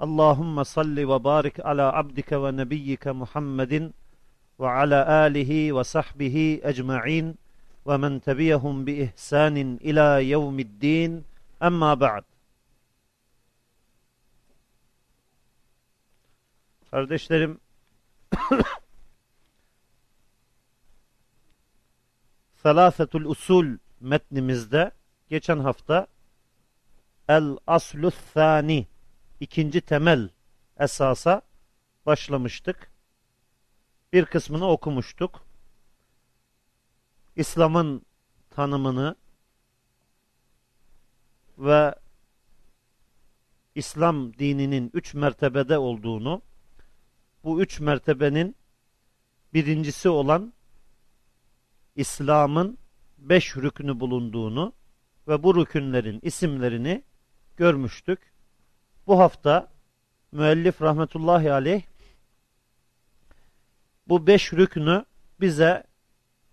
اللهم صل وبارك على عبدك ونبيك محمد وعلى آله وصحبه أجمعين ومن تبعهم بإحسان إلى يوم الدين. أما بعد. Kardeşlerim Salasetul Usul metnimizde geçen hafta El Aslus Thani ikinci temel esasa başlamıştık. Bir kısmını okumuştuk. İslam'ın tanımını ve İslam dininin üç mertebede olduğunu, bu üç mertebenin birincisi olan İslam'ın beş rükünü bulunduğunu ve bu rükünlerin isimlerini görmüştük. Bu hafta müellif rahmetullahi aleyh bu beş rükünü bize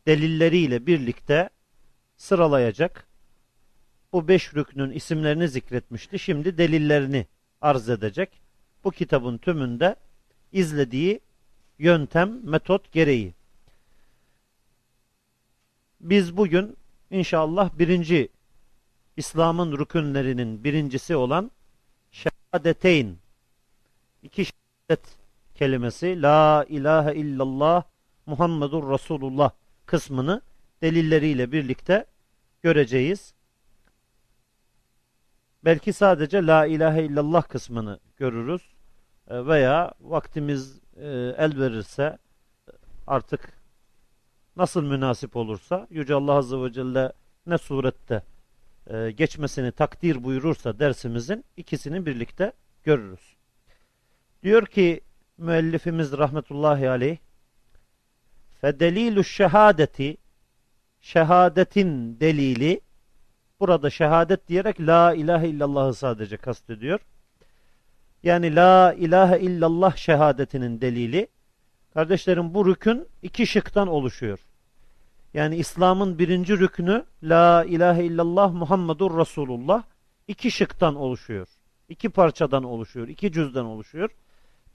delilleriyle birlikte sıralayacak. Bu beş rükünün isimlerini zikretmişti. Şimdi delillerini arz edecek. Bu kitabın tümünde izlediği yöntem, metot gereği. Biz bugün inşallah birinci İslam'ın rükünlerinin birincisi olan şehadeteyn iki şehadet kelimesi La ilahe illallah Muhammedur Resulullah kısmını delilleriyle birlikte göreceğiz. Belki sadece La ilahe illallah kısmını görürüz e, veya vaktimiz e, el verirse artık nasıl münasip olursa Yüce Allah Azze ve Celle ne surette e, geçmesini takdir buyurursa dersimizin ikisini birlikte görürüz. Diyor ki müellifimiz rahmetullahi aleyh Fedelilü şehadeti şehadetin delili burada şehadet diyerek la ilahe illallah'ı sadece kastediyor. Yani la ilahe illallah şehadetinin delili kardeşlerim bu rükün iki şıktan oluşuyor. Yani İslam'ın birinci rüknü La ilahe illallah Muhammedur Resulullah iki şıktan oluşuyor. İki parçadan oluşuyor. iki cüzden oluşuyor.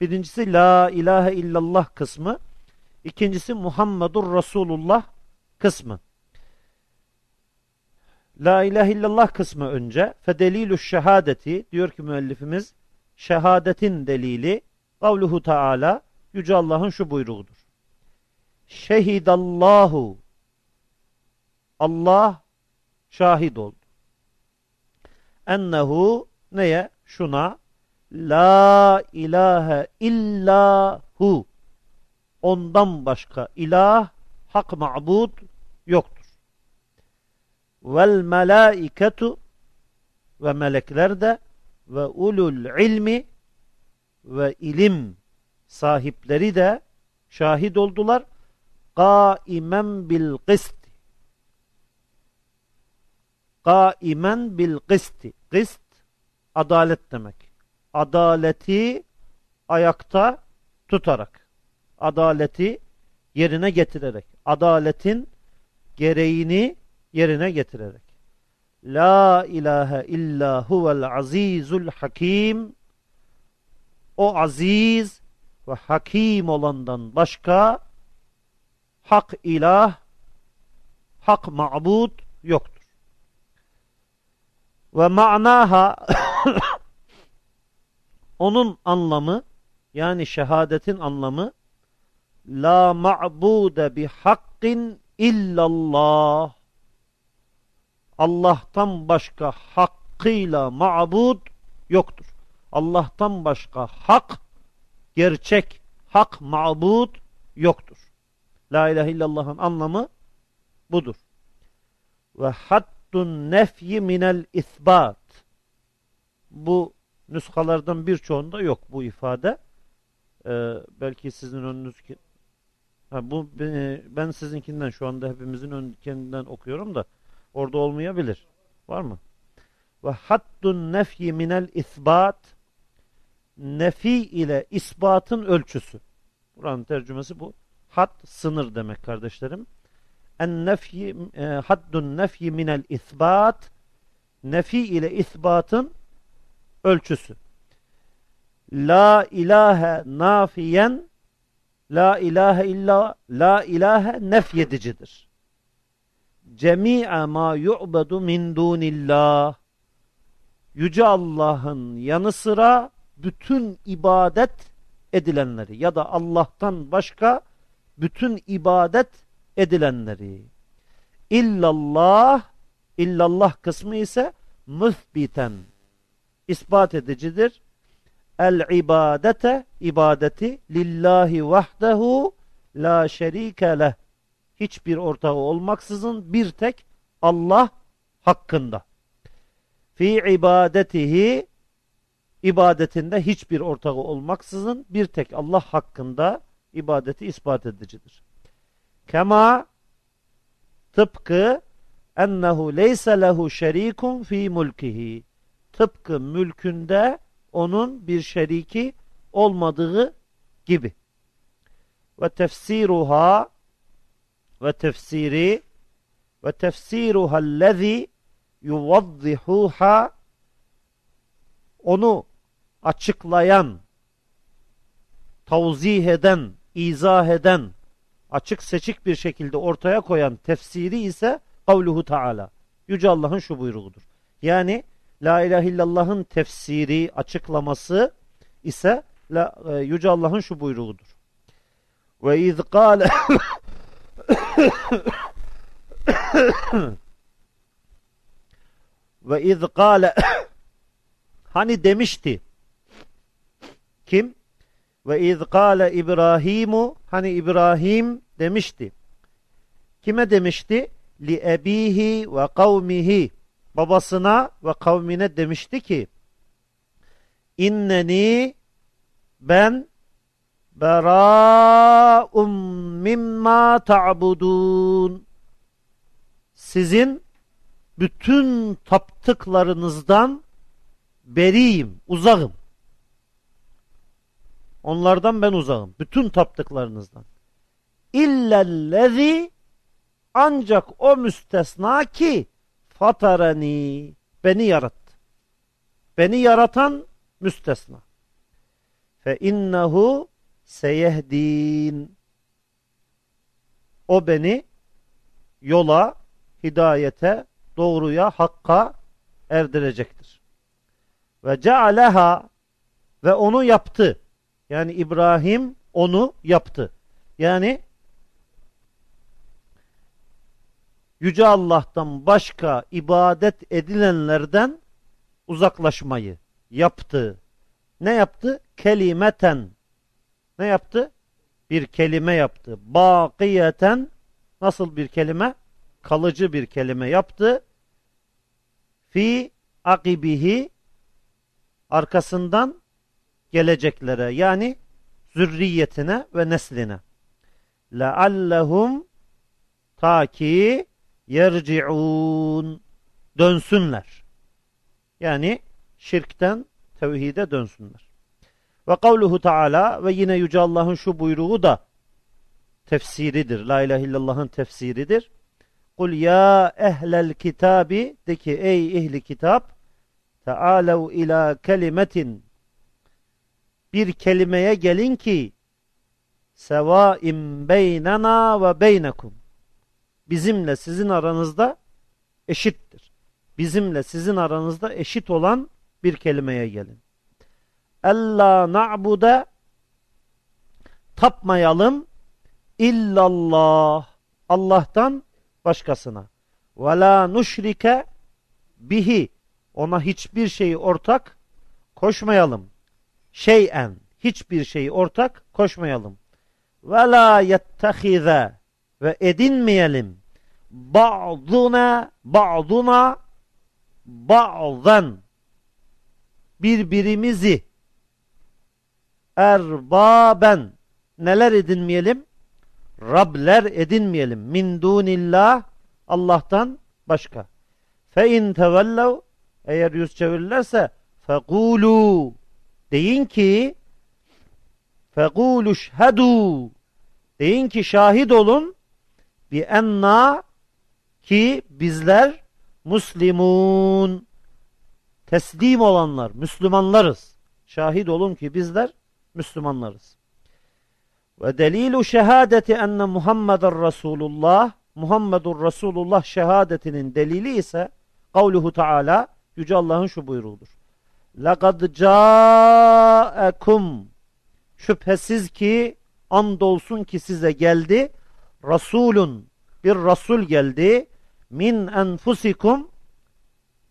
Birincisi La ilahe illallah kısmı. İkincisi Muhammedur Resulullah kısmı. La ilahe illallah kısmı önce. Fedelilü şehadeti diyor ki müellifimiz şehadetin delili kavluhu taala Yüce Allah'ın şu buyruğudur. Şehidallahu Allah şahit oldu. Ennehu neye? Şuna La ilahe illahu Ondan başka ilah, hak ma'bud yoktur. Vel melaiketu ve melekler de ve ulul ilmi ve ilim sahipleri de şahit oldular. Kaimen bil kıst Kaimen bil kısti. Kıst adalet demek. Adaleti ayakta tutarak. Adaleti yerine getirerek. Adaletin gereğini yerine getirerek. La ilahe illa huvel azizul hakim. O aziz ve hakim olandan başka hak ilah, hak ma'bud yoktur. Ve ma'naha onun anlamı yani şehadetin anlamı la ma'bude bi hakkin illallah Allah'tan başka hakkıyla ma'bud yoktur. Allah'tan başka hak, gerçek hak ma'bud yoktur. La ilahe illallah'ın anlamı budur. Ve hat haddun nefyi minel isbat. Bu nüshalardan birçoğunda yok bu ifade. Ee, belki sizin önünüz ha, bu ben sizinkinden şu anda hepimizin önünkinden okuyorum da orada olmayabilir. Var mı? Ve haddun nefyi minel isbat nefi ile isbatın ölçüsü. Buranın tercümesi bu. Had sınır demek kardeşlerim. En nefyi e, haddun nefyi minel isbat nefi ile isbatın ölçüsü. La ilahe nafiyen La ilahe illa La ilahe nefyedicidir. Cemi'a ma yu'bedu min dunillah Yüce Allah'ın yanı sıra bütün ibadet edilenleri ya da Allah'tan başka bütün ibadet edilenleri. İllallah illallah kısmı ise müthbiten ispat edicidir. El ibadete ibadeti lillahi vahdehu la şerike leh. Hiçbir ortağı olmaksızın bir tek Allah hakkında. Fi ibadetihi ibadetinde hiçbir ortağı olmaksızın bir tek Allah hakkında ibadeti ispat edicidir. Kema tıpkı ennehu leyse lehu şerikun fi mulkihi tıpkı mülkünde onun bir şeriki olmadığı gibi. Ve tefsiruha ve tefsiri ve tefsiruha allezi yuvaddihuha onu açıklayan, tavzih eden, izah eden, açık seçik bir şekilde ortaya koyan tefsiri ise kavluhu Teala. Yüce Allah'ın şu buyruğudur. Yani La ilahe illallah'ın tefsiri, açıklaması ise la, e, Yüce Allah'ın şu buyruğudur. Ve iz kâle ve iz kâle hani demişti kim? Ve iz kâle İbrahimu hani İbrahim demişti. Kime demişti? Li ebihi ve kavmihi babasına ve kavmine demişti ki inneni ben bera'um mimma ta'budun sizin bütün taptıklarınızdan beriyim, uzağım. Onlardan ben uzağım. Bütün taptıklarınızdan. İllellezi ancak o müstesna ki fatarani beni yarattı. Beni yaratan müstesna. Fe innehu seyehdin. O beni yola, hidayete, doğruya, hakka erdirecektir. Ve cealeha ve onu yaptı. Yani İbrahim onu yaptı. Yani Yüce Allah'tan başka ibadet edilenlerden uzaklaşmayı yaptı. Ne yaptı? Kelimeten. Ne yaptı? Bir kelime yaptı. Bakiyeten nasıl bir kelime? Kalıcı bir kelime yaptı. Fi akibihi arkasından geleceklere yani zürriyetine ve nesline. Leallehum ta ki yerciun dönsünler. Yani şirkten tevhide dönsünler. Ve kavluhu Teala ve yine Yüce Allah'ın şu buyruğu da tefsiridir. La ilahe illallah'ın tefsiridir. Kul ya ehlel kitabi de ki ey ehli kitap Tealev ila kelimetin bir kelimeye gelin ki sevaim beynena ve beynekum bizimle sizin aranızda eşittir. Bizimle sizin aranızda eşit olan bir kelimeye gelin. Ella na'bude tapmayalım illallah Allah'tan başkasına. Ve la nuşrike bihi ona hiçbir şeyi ortak koşmayalım. Şeyen hiçbir şeyi ortak koşmayalım. Ve la yettehize ve edinmeyelim. Ba'duna ba'duna ba'dan birbirimizi erbaben neler edinmeyelim? Rabler edinmeyelim. Min dunillah Allah'tan başka. Fe in tevellev eğer yüz çevirirlerse fekulu deyin ki fekulu şhedu deyin ki şahit olun bi enna ki bizler muslimun teslim olanlar, Müslümanlarız. Şahit olun ki bizler Müslümanlarız. Ve delilu şehadeti enne Muhammeden Resulullah Muhammedur Resulullah şehadetinin delili ise kavluhu Teala Yüce Allah'ın şu buyruğudur. لَقَدْ جَاءَكُمْ Şüphesiz ki andolsun ki size geldi Resulun bir Resul geldi min enfusikum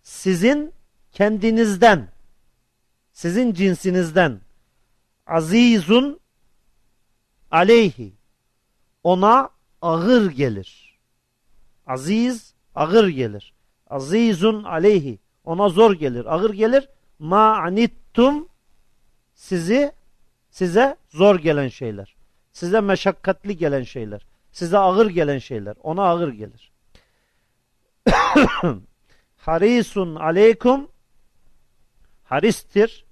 sizin kendinizden sizin cinsinizden azizun aleyhi ona ağır gelir. Aziz ağır gelir. Azizun aleyhi ona zor gelir, ağır gelir. Ma anittum sizi size zor gelen şeyler. Size meşakkatli gelen şeyler. Size ağır gelen şeyler. Ona ağır gelir. Harisun aleykum haristir.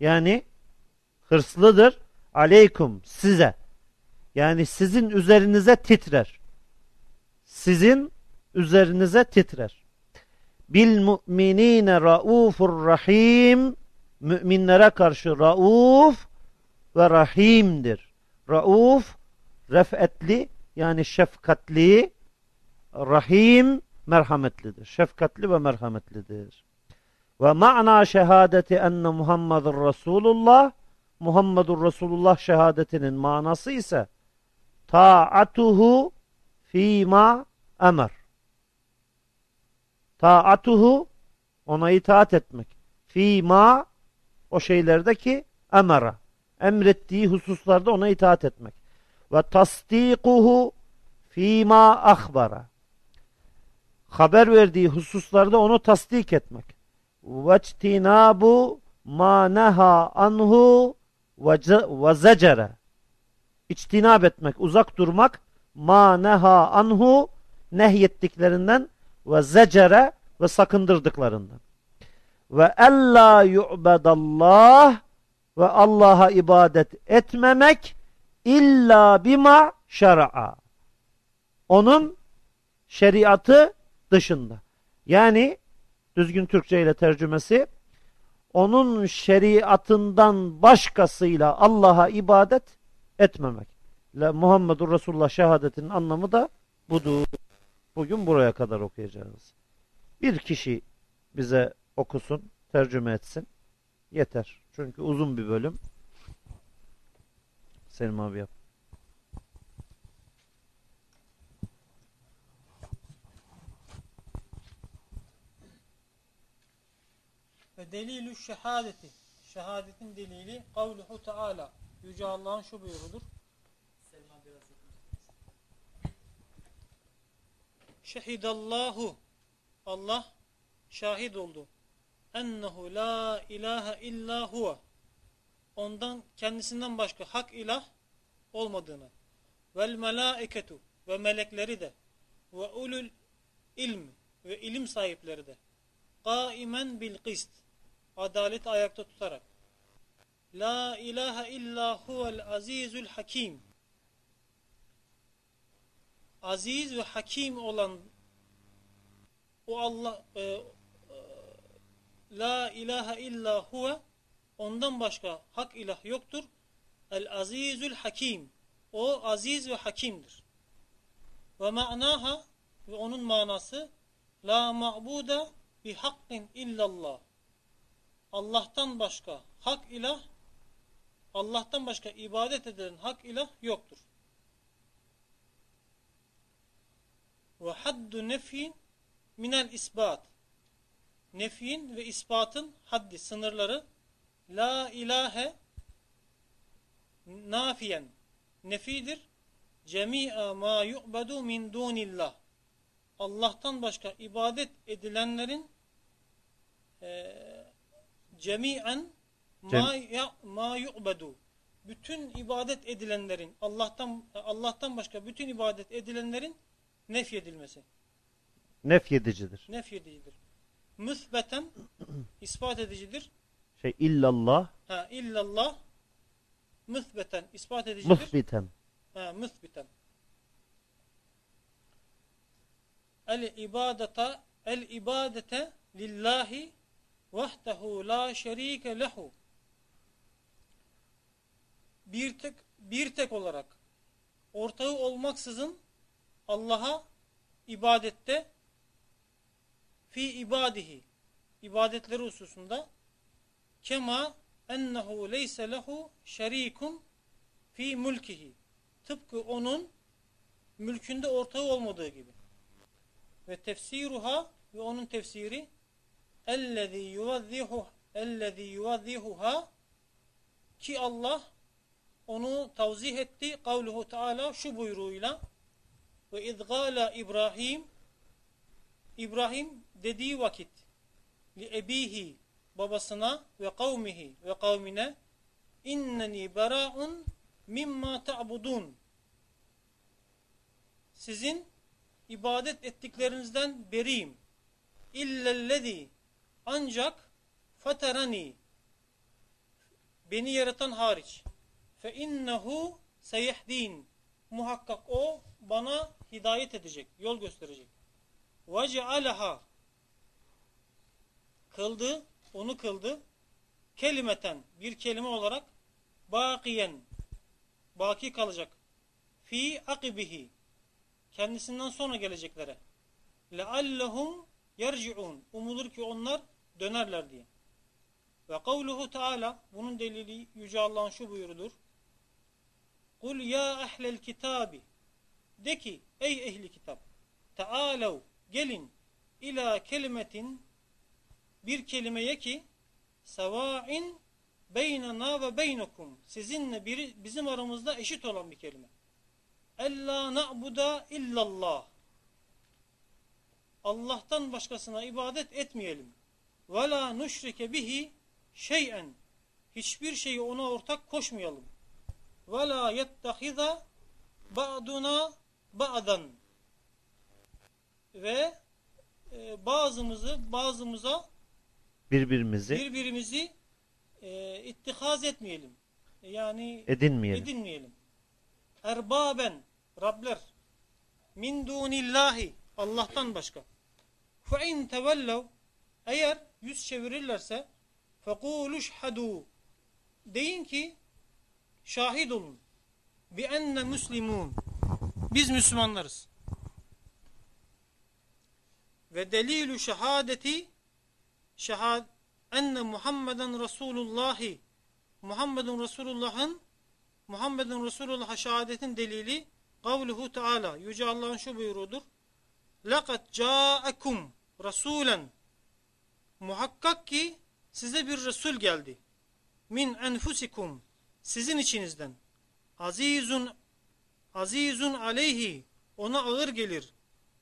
Yani hırslıdır. Aleykum size. Yani sizin üzerinize titrer. Sizin üzerinize titrer. Bil mu'minine raufur rahim. Müminlere karşı rauf ve rahimdir. Rauf refetli yani şefkatli, rahim merhametlidir. Şefkatli ve merhametlidir. Ve ma'na şehadeti enne Muhammedur Resulullah Muhammedur Resulullah şehadetinin manası ise taatuhu fîmâ emer. Taatuhu ona itaat etmek. Fîmâ o şeylerdeki emera. Emrettiği hususlarda ona itaat etmek. Ve tasdikuhu fîmâ ahbara. Haber verdiği hususlarda onu tasdik etmek. Ve çtinabu ma neha anhu ve zecere İçtinab etmek, uzak durmak ma neha anhu nehyettiklerinden ve zecere ve sakındırdıklarından. Ve ella yu'bedallah ve Allah'a ibadet etmemek illa bima şer'a. Onun şeriatı dışında. Yani düzgün Türkçe ile tercümesi onun şeriatından başkasıyla Allah'a ibadet etmemek. Muhammedur Resulullah şehadetinin anlamı da budur. Bugün buraya kadar okuyacağız. Bir kişi bize okusun, tercüme etsin. Yeter. Çünkü uzun bir bölüm. Selim abi yap. Ve delilü şehadeti. Şehadetin delili kavluhu Teala. Yüce Allah'ın şu buyurudur. Şehidallahu. Allah şahit oldu. Ennehu la ilahe illa huve. Ondan kendisinden başka hak ilah olmadığını. Vel melaiketu ve melekleri de. Ve ulul ilmi ve ilim sahipleri de. Kaimen bil kist adalet ayakta tutarak. La ilahe illa huvel azizül hakim aziz ve hakim olan o Allah e, e, La ilahe illa huve ondan başka hak ilah yoktur. El azizül hakim o aziz ve hakimdir. Ve ma'naha ve onun manası La ma'buda bi hakkin illallah Allah'tan başka hak ilah Allah'tan başka ibadet edilen hak ilah yoktur. Ve haddu nefin minel isbat. Nefin ve ispatın haddi, sınırları la ilahe nafiyen nefidir. Cemi'a ma yu'bedu min dunillah. Allah'tan başka ibadet edilenlerin e, cemi'en Cem- ma ya, ma yu'bedu. Bütün ibadet edilenlerin Allah'tan Allah'tan başka bütün ibadet edilenlerin nefyedilmesi. Nefyedicidir. Nefyedicidir. Müsbeten ispat edicidir. Şey illallah Ha illallah müsbeten ispat edicidir. muhbiten. Ha müsbiten. El ibadete el ibadete lillahi vahdehu la şerike lehu. Bir tek bir tek olarak ortağı olmaksızın Allah'a ibadette fi ibadihi ibadetleri hususunda kema ennehu leyse lehu şerikun fi mulkihi tıpkı onun mülkünde ortağı olmadığı gibi. Ve tefsiruha ve onun tefsiri ellezî yuvazzihu ellezî yuvazzihuha ki Allah onu tavzih etti. Kavluhu Teala şu buyruğuyla ve idgâla İbrahim İbrahim dediği vakit li ebihi babasına ve kavmihi ve kavmine inneni bera'un mimma ta'budun sizin ibadet ettiklerinizden beriyim. İllellezi ancak faterani beni yaratan hariç. Fe innehu seyehdin muhakkak o bana hidayet edecek yol gösterecek. Cealaha kıldı onu kıldı. Kelimeten bir kelime olarak bakiyen baki kalacak. Fi akibihi. Kendisinden sonra geleceklere. Leallehum yerciun. Umulur ki onlar dönerler diye. Ve kavluhu teala bunun delili yüce Allah'ın şu buyurudur. Kul ya ehlel kitabi. De ki ey ehli kitap tealev gelin ila kelimetin bir kelimeye ki sevâin beynena ve beynekum sizinle biri, bizim aramızda eşit olan bir kelime. Ella na'buda illallah. Allah'tan başkasına ibadet etmeyelim. Ve la nuşrike bihi şeyen. Hiçbir şeyi ona ortak koşmayalım. Ve la yettehiza ba'duna ba'dan. Ve e, bazımızı bazımıza Birbirimizi birbirimizi e, ittihaz etmeyelim. Yani edinmeyelim. edinmeyelim. Erbaben, Rabler, min dunillahi, Allah'tan başka. Fe in tevellev, eğer yüz çevirirlerse, fekulu şhedû, deyin ki, şahit olun. Bi enne muslimun, biz Müslümanlarız. Ve delilü şehadeti, şehad, enne Muhammeden Resulullahi, Muhammedun Resulullah'ın Muhammedun Resulullah'a şehadetin delili kavluhu Teala Yüce Allah'ın şu buyruğudur. لَقَدْ جَاءَكُمْ رَسُولًا Muhakkak ki size bir Resul geldi. Min enfusikum sizin içinizden. Azizun azizun aleyhi ona ağır gelir.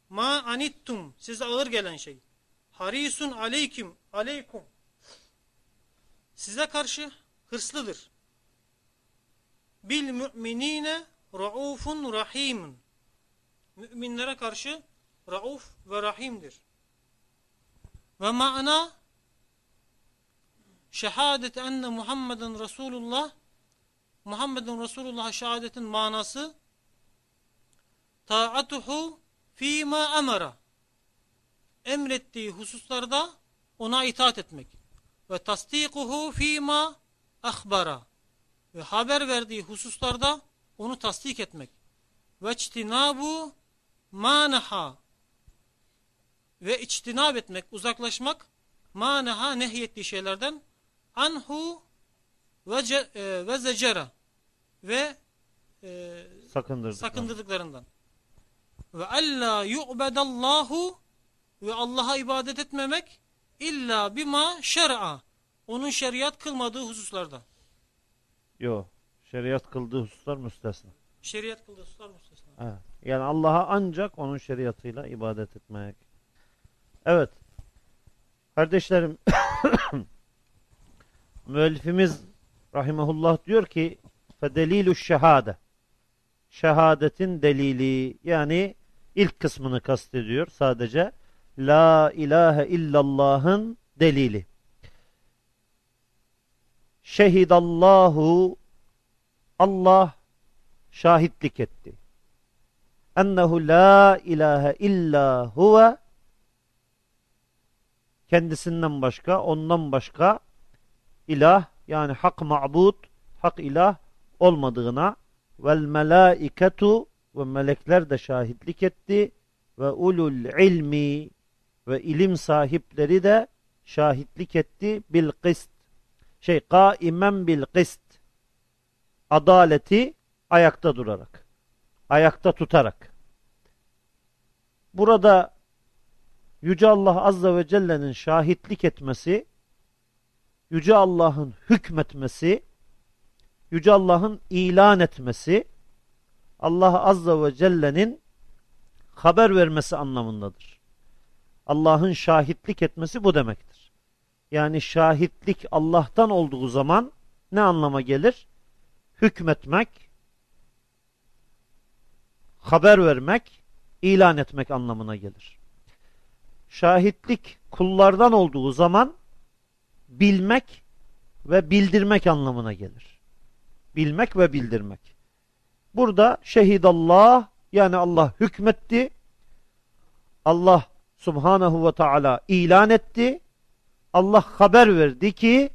Ma anittum size ağır gelen şey. Harisun aleykim aleykum size karşı hırslıdır. Bil müminine raufun rahimun. Müminlere karşı rauf ve rahimdir. Ve ma'na şehadet enne Muhammeden Resulullah Muhammedun Resulullah'a şehadetin manası taatuhu fîmâ emara emrettiği hususlarda ona itaat etmek. Ve tasdikuhu fîmâ ahbara ve haber verdiği hususlarda onu tasdik etmek. Ve içtinabu manaha ve içtinab etmek, uzaklaşmak manaha nehyettiği şeylerden anhu ve, ce, e, ve zecera ve e, Sakındırdık. sakındırdıklarından. Ve alla yu'bedallahu ve Allah'a ibadet etmemek illa bima şer'a onun şeriat kılmadığı hususlarda. Yok. Şeriat kıldığı hususlar müstesna. Şeriat kıldığı hususlar müstesna. Evet. Yani Allah'a ancak onun şeriatıyla ibadet etmek. Evet. Kardeşlerim müellifimiz rahimahullah diyor ki fedelilü şehade şehadetin delili yani ilk kısmını kastediyor sadece. La ilahe illallah'ın delili. Şehidallahu Allah şahitlik etti. Ennehu la ilahe illa huve kendisinden başka ondan başka ilah yani hak ma'bud hak ilah olmadığına vel melaiketu ve melekler de şahitlik etti ve ulul ilmi ve ilim sahipleri de şahitlik etti bil kist şey kaimen bil kist adaleti ayakta durarak ayakta tutarak. Burada Yüce Allah Azze ve Celle'nin şahitlik etmesi Yüce Allah'ın hükmetmesi Yüce Allah'ın ilan etmesi Allah Azze ve Celle'nin haber vermesi anlamındadır. Allah'ın şahitlik etmesi bu demektir. Yani şahitlik Allah'tan olduğu zaman ne anlama gelir? Hükmetmek, haber vermek, ilan etmek anlamına gelir. Şahitlik kullardan olduğu zaman bilmek ve bildirmek anlamına gelir. Bilmek ve bildirmek. Burada şehidallah yani Allah hükmetti. Allah subhanahu ve taala ilan etti. Allah haber verdi ki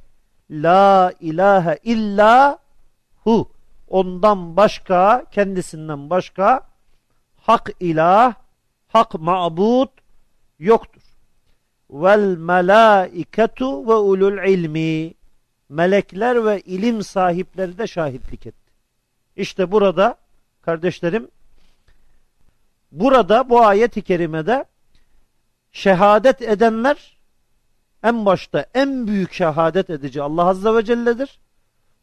La ilahe illa hu. Ondan başka, kendisinden başka hak ilah, hak ma'bud yoktur. Vel melaiketu ve ulul ilmi. Melekler ve ilim sahipleri de şahitlik etti. İşte burada kardeşlerim burada bu ayet-i kerimede şehadet edenler en başta en büyük şehadet edici Allah Azze ve Celle'dir.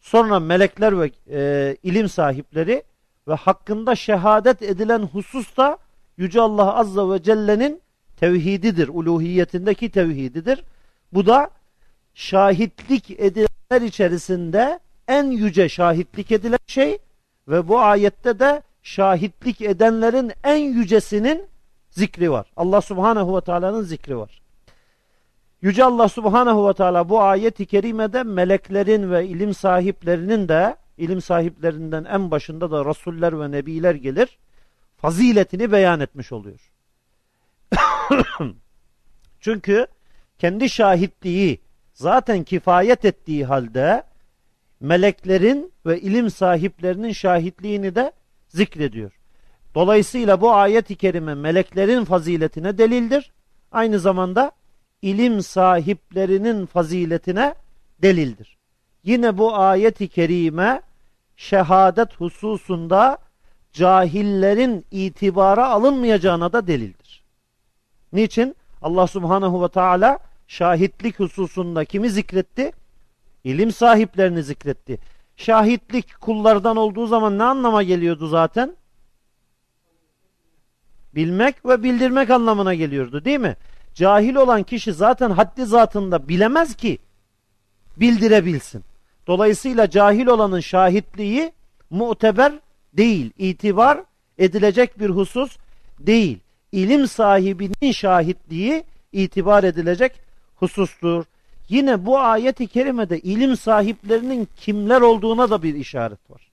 Sonra melekler ve e, ilim sahipleri ve hakkında şehadet edilen husus da Yüce Allah Azze ve Celle'nin tevhididir. Uluhiyetindeki tevhididir. Bu da şahitlik edilenler içerisinde en yüce şahitlik edilen şey ve bu ayette de şahitlik edenlerin en yücesinin zikri var. Allah Subhanahu ve Taala'nın zikri var. Yüce Allah Subhanahu ve Teala bu ayet-i kerimede meleklerin ve ilim sahiplerinin de ilim sahiplerinden en başında da rasuller ve nebiler gelir. Faziletini beyan etmiş oluyor. Çünkü kendi şahitliği zaten kifayet ettiği halde meleklerin ve ilim sahiplerinin şahitliğini de zikrediyor. Dolayısıyla bu ayet-i kerime meleklerin faziletine delildir. Aynı zamanda ilim sahiplerinin faziletine delildir. Yine bu ayet-i kerime şehadet hususunda cahillerin itibara alınmayacağına da delildir. Niçin? Allah subhanahu ve teala şahitlik hususunda kimi zikretti? İlim sahiplerini zikretti. Şahitlik kullardan olduğu zaman ne anlama geliyordu zaten? Bilmek ve bildirmek anlamına geliyordu değil mi? Cahil olan kişi zaten haddi zatında bilemez ki bildirebilsin. Dolayısıyla cahil olanın şahitliği muteber değil, itibar edilecek bir husus değil. İlim sahibinin şahitliği itibar edilecek husustur. Yine bu ayet-i kerimede ilim sahiplerinin kimler olduğuna da bir işaret var.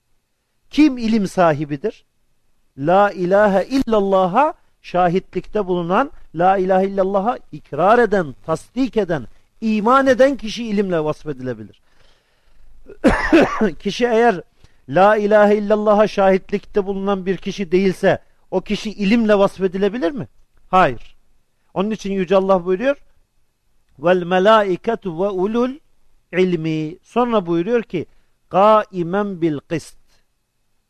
Kim ilim sahibidir? La ilahe illallah'a şahitlikte bulunan, la ilahe illallah'a ikrar eden, tasdik eden, iman eden kişi ilimle vasfedilebilir. kişi eğer la ilahe illallah'a şahitlikte bulunan bir kişi değilse o kişi ilimle vasfedilebilir mi? Hayır. Onun için Yüce Allah buyuruyor vel melaiketu ve ulul ilmi. Sonra buyuruyor ki kaimen bil kist.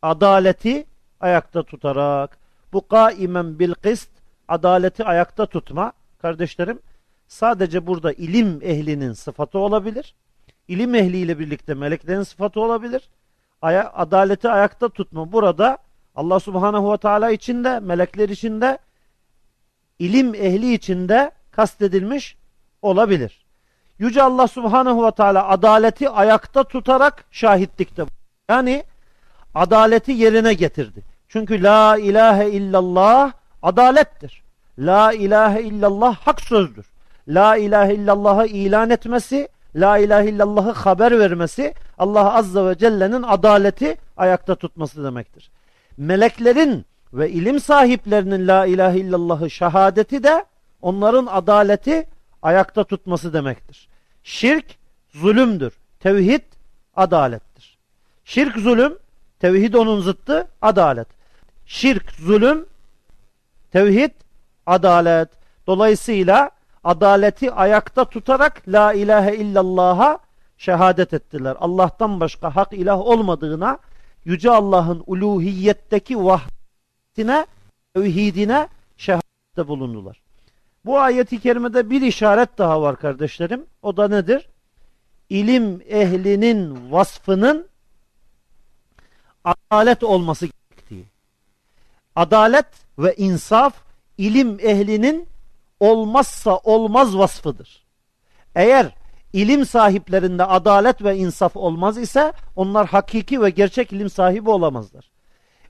Adaleti ayakta tutarak. Bu kaimen bil kist adaleti ayakta tutma kardeşlerim sadece burada ilim ehlinin sıfatı olabilir. İlim ehliyle birlikte meleklerin sıfatı olabilir. Aya, adaleti ayakta tutma burada Allah subhanahu ve teala içinde melekler içinde ilim ehli içinde kastedilmiş olabilir. Yüce Allah Subhanahu ve Teala adaleti ayakta tutarak şahitlikte. Yani adaleti yerine getirdi. Çünkü la ilahe illallah adalettir. La ilahe illallah hak sözdür. La ilahe illallah'ı ilan etmesi, la ilahe illallah'ı haber vermesi Allah Azze ve Celle'nin adaleti ayakta tutması demektir. Meleklerin ve ilim sahiplerinin la ilahe illallah'ı şehadeti de onların adaleti ayakta tutması demektir. Şirk zulümdür. Tevhid adalettir. Şirk zulüm, tevhid onun zıttı adalet. Şirk zulüm, tevhid adalet. Dolayısıyla adaleti ayakta tutarak la ilahe illallah'a şehadet ettiler. Allah'tan başka hak ilah olmadığına, Yüce Allah'ın uluhiyetteki vahdine, tevhidine şehadette bulundular. Bu ayeti kerimede bir işaret daha var kardeşlerim. O da nedir? İlim ehlinin vasfının adalet olması gerektiği. Adalet ve insaf ilim ehlinin olmazsa olmaz vasfıdır. Eğer ilim sahiplerinde adalet ve insaf olmaz ise onlar hakiki ve gerçek ilim sahibi olamazlar.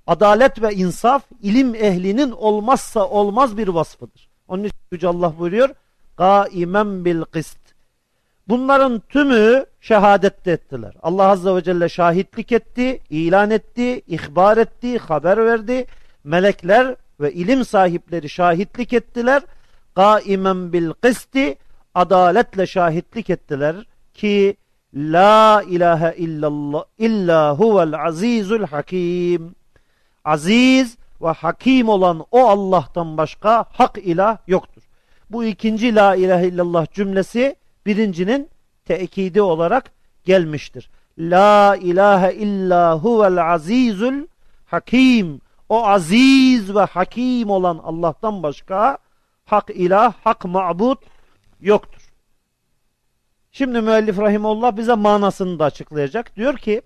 Adalet ve insaf ilim ehlinin olmazsa olmaz bir vasfıdır. Onun için Yüce Allah buyuruyor. Kaimen bil kist. Bunların tümü şehadette ettiler. Allah Azze ve Celle şahitlik etti, ilan etti, ihbar etti, haber verdi. Melekler ve ilim sahipleri şahitlik ettiler. Kaimen bil kisti adaletle şahitlik ettiler ki La ilahe illallah illa huvel azizul hakim. Aziz ve hakim olan o Allah'tan başka hak ilah yoktur. Bu ikinci la ilahe illallah cümlesi birincinin tekidi olarak gelmiştir. La ilahe illa huvel azizul hakim. O aziz ve hakim olan Allah'tan başka hak ilah, hak ma'bud yoktur. Şimdi müellif rahimullah bize manasını da açıklayacak. Diyor ki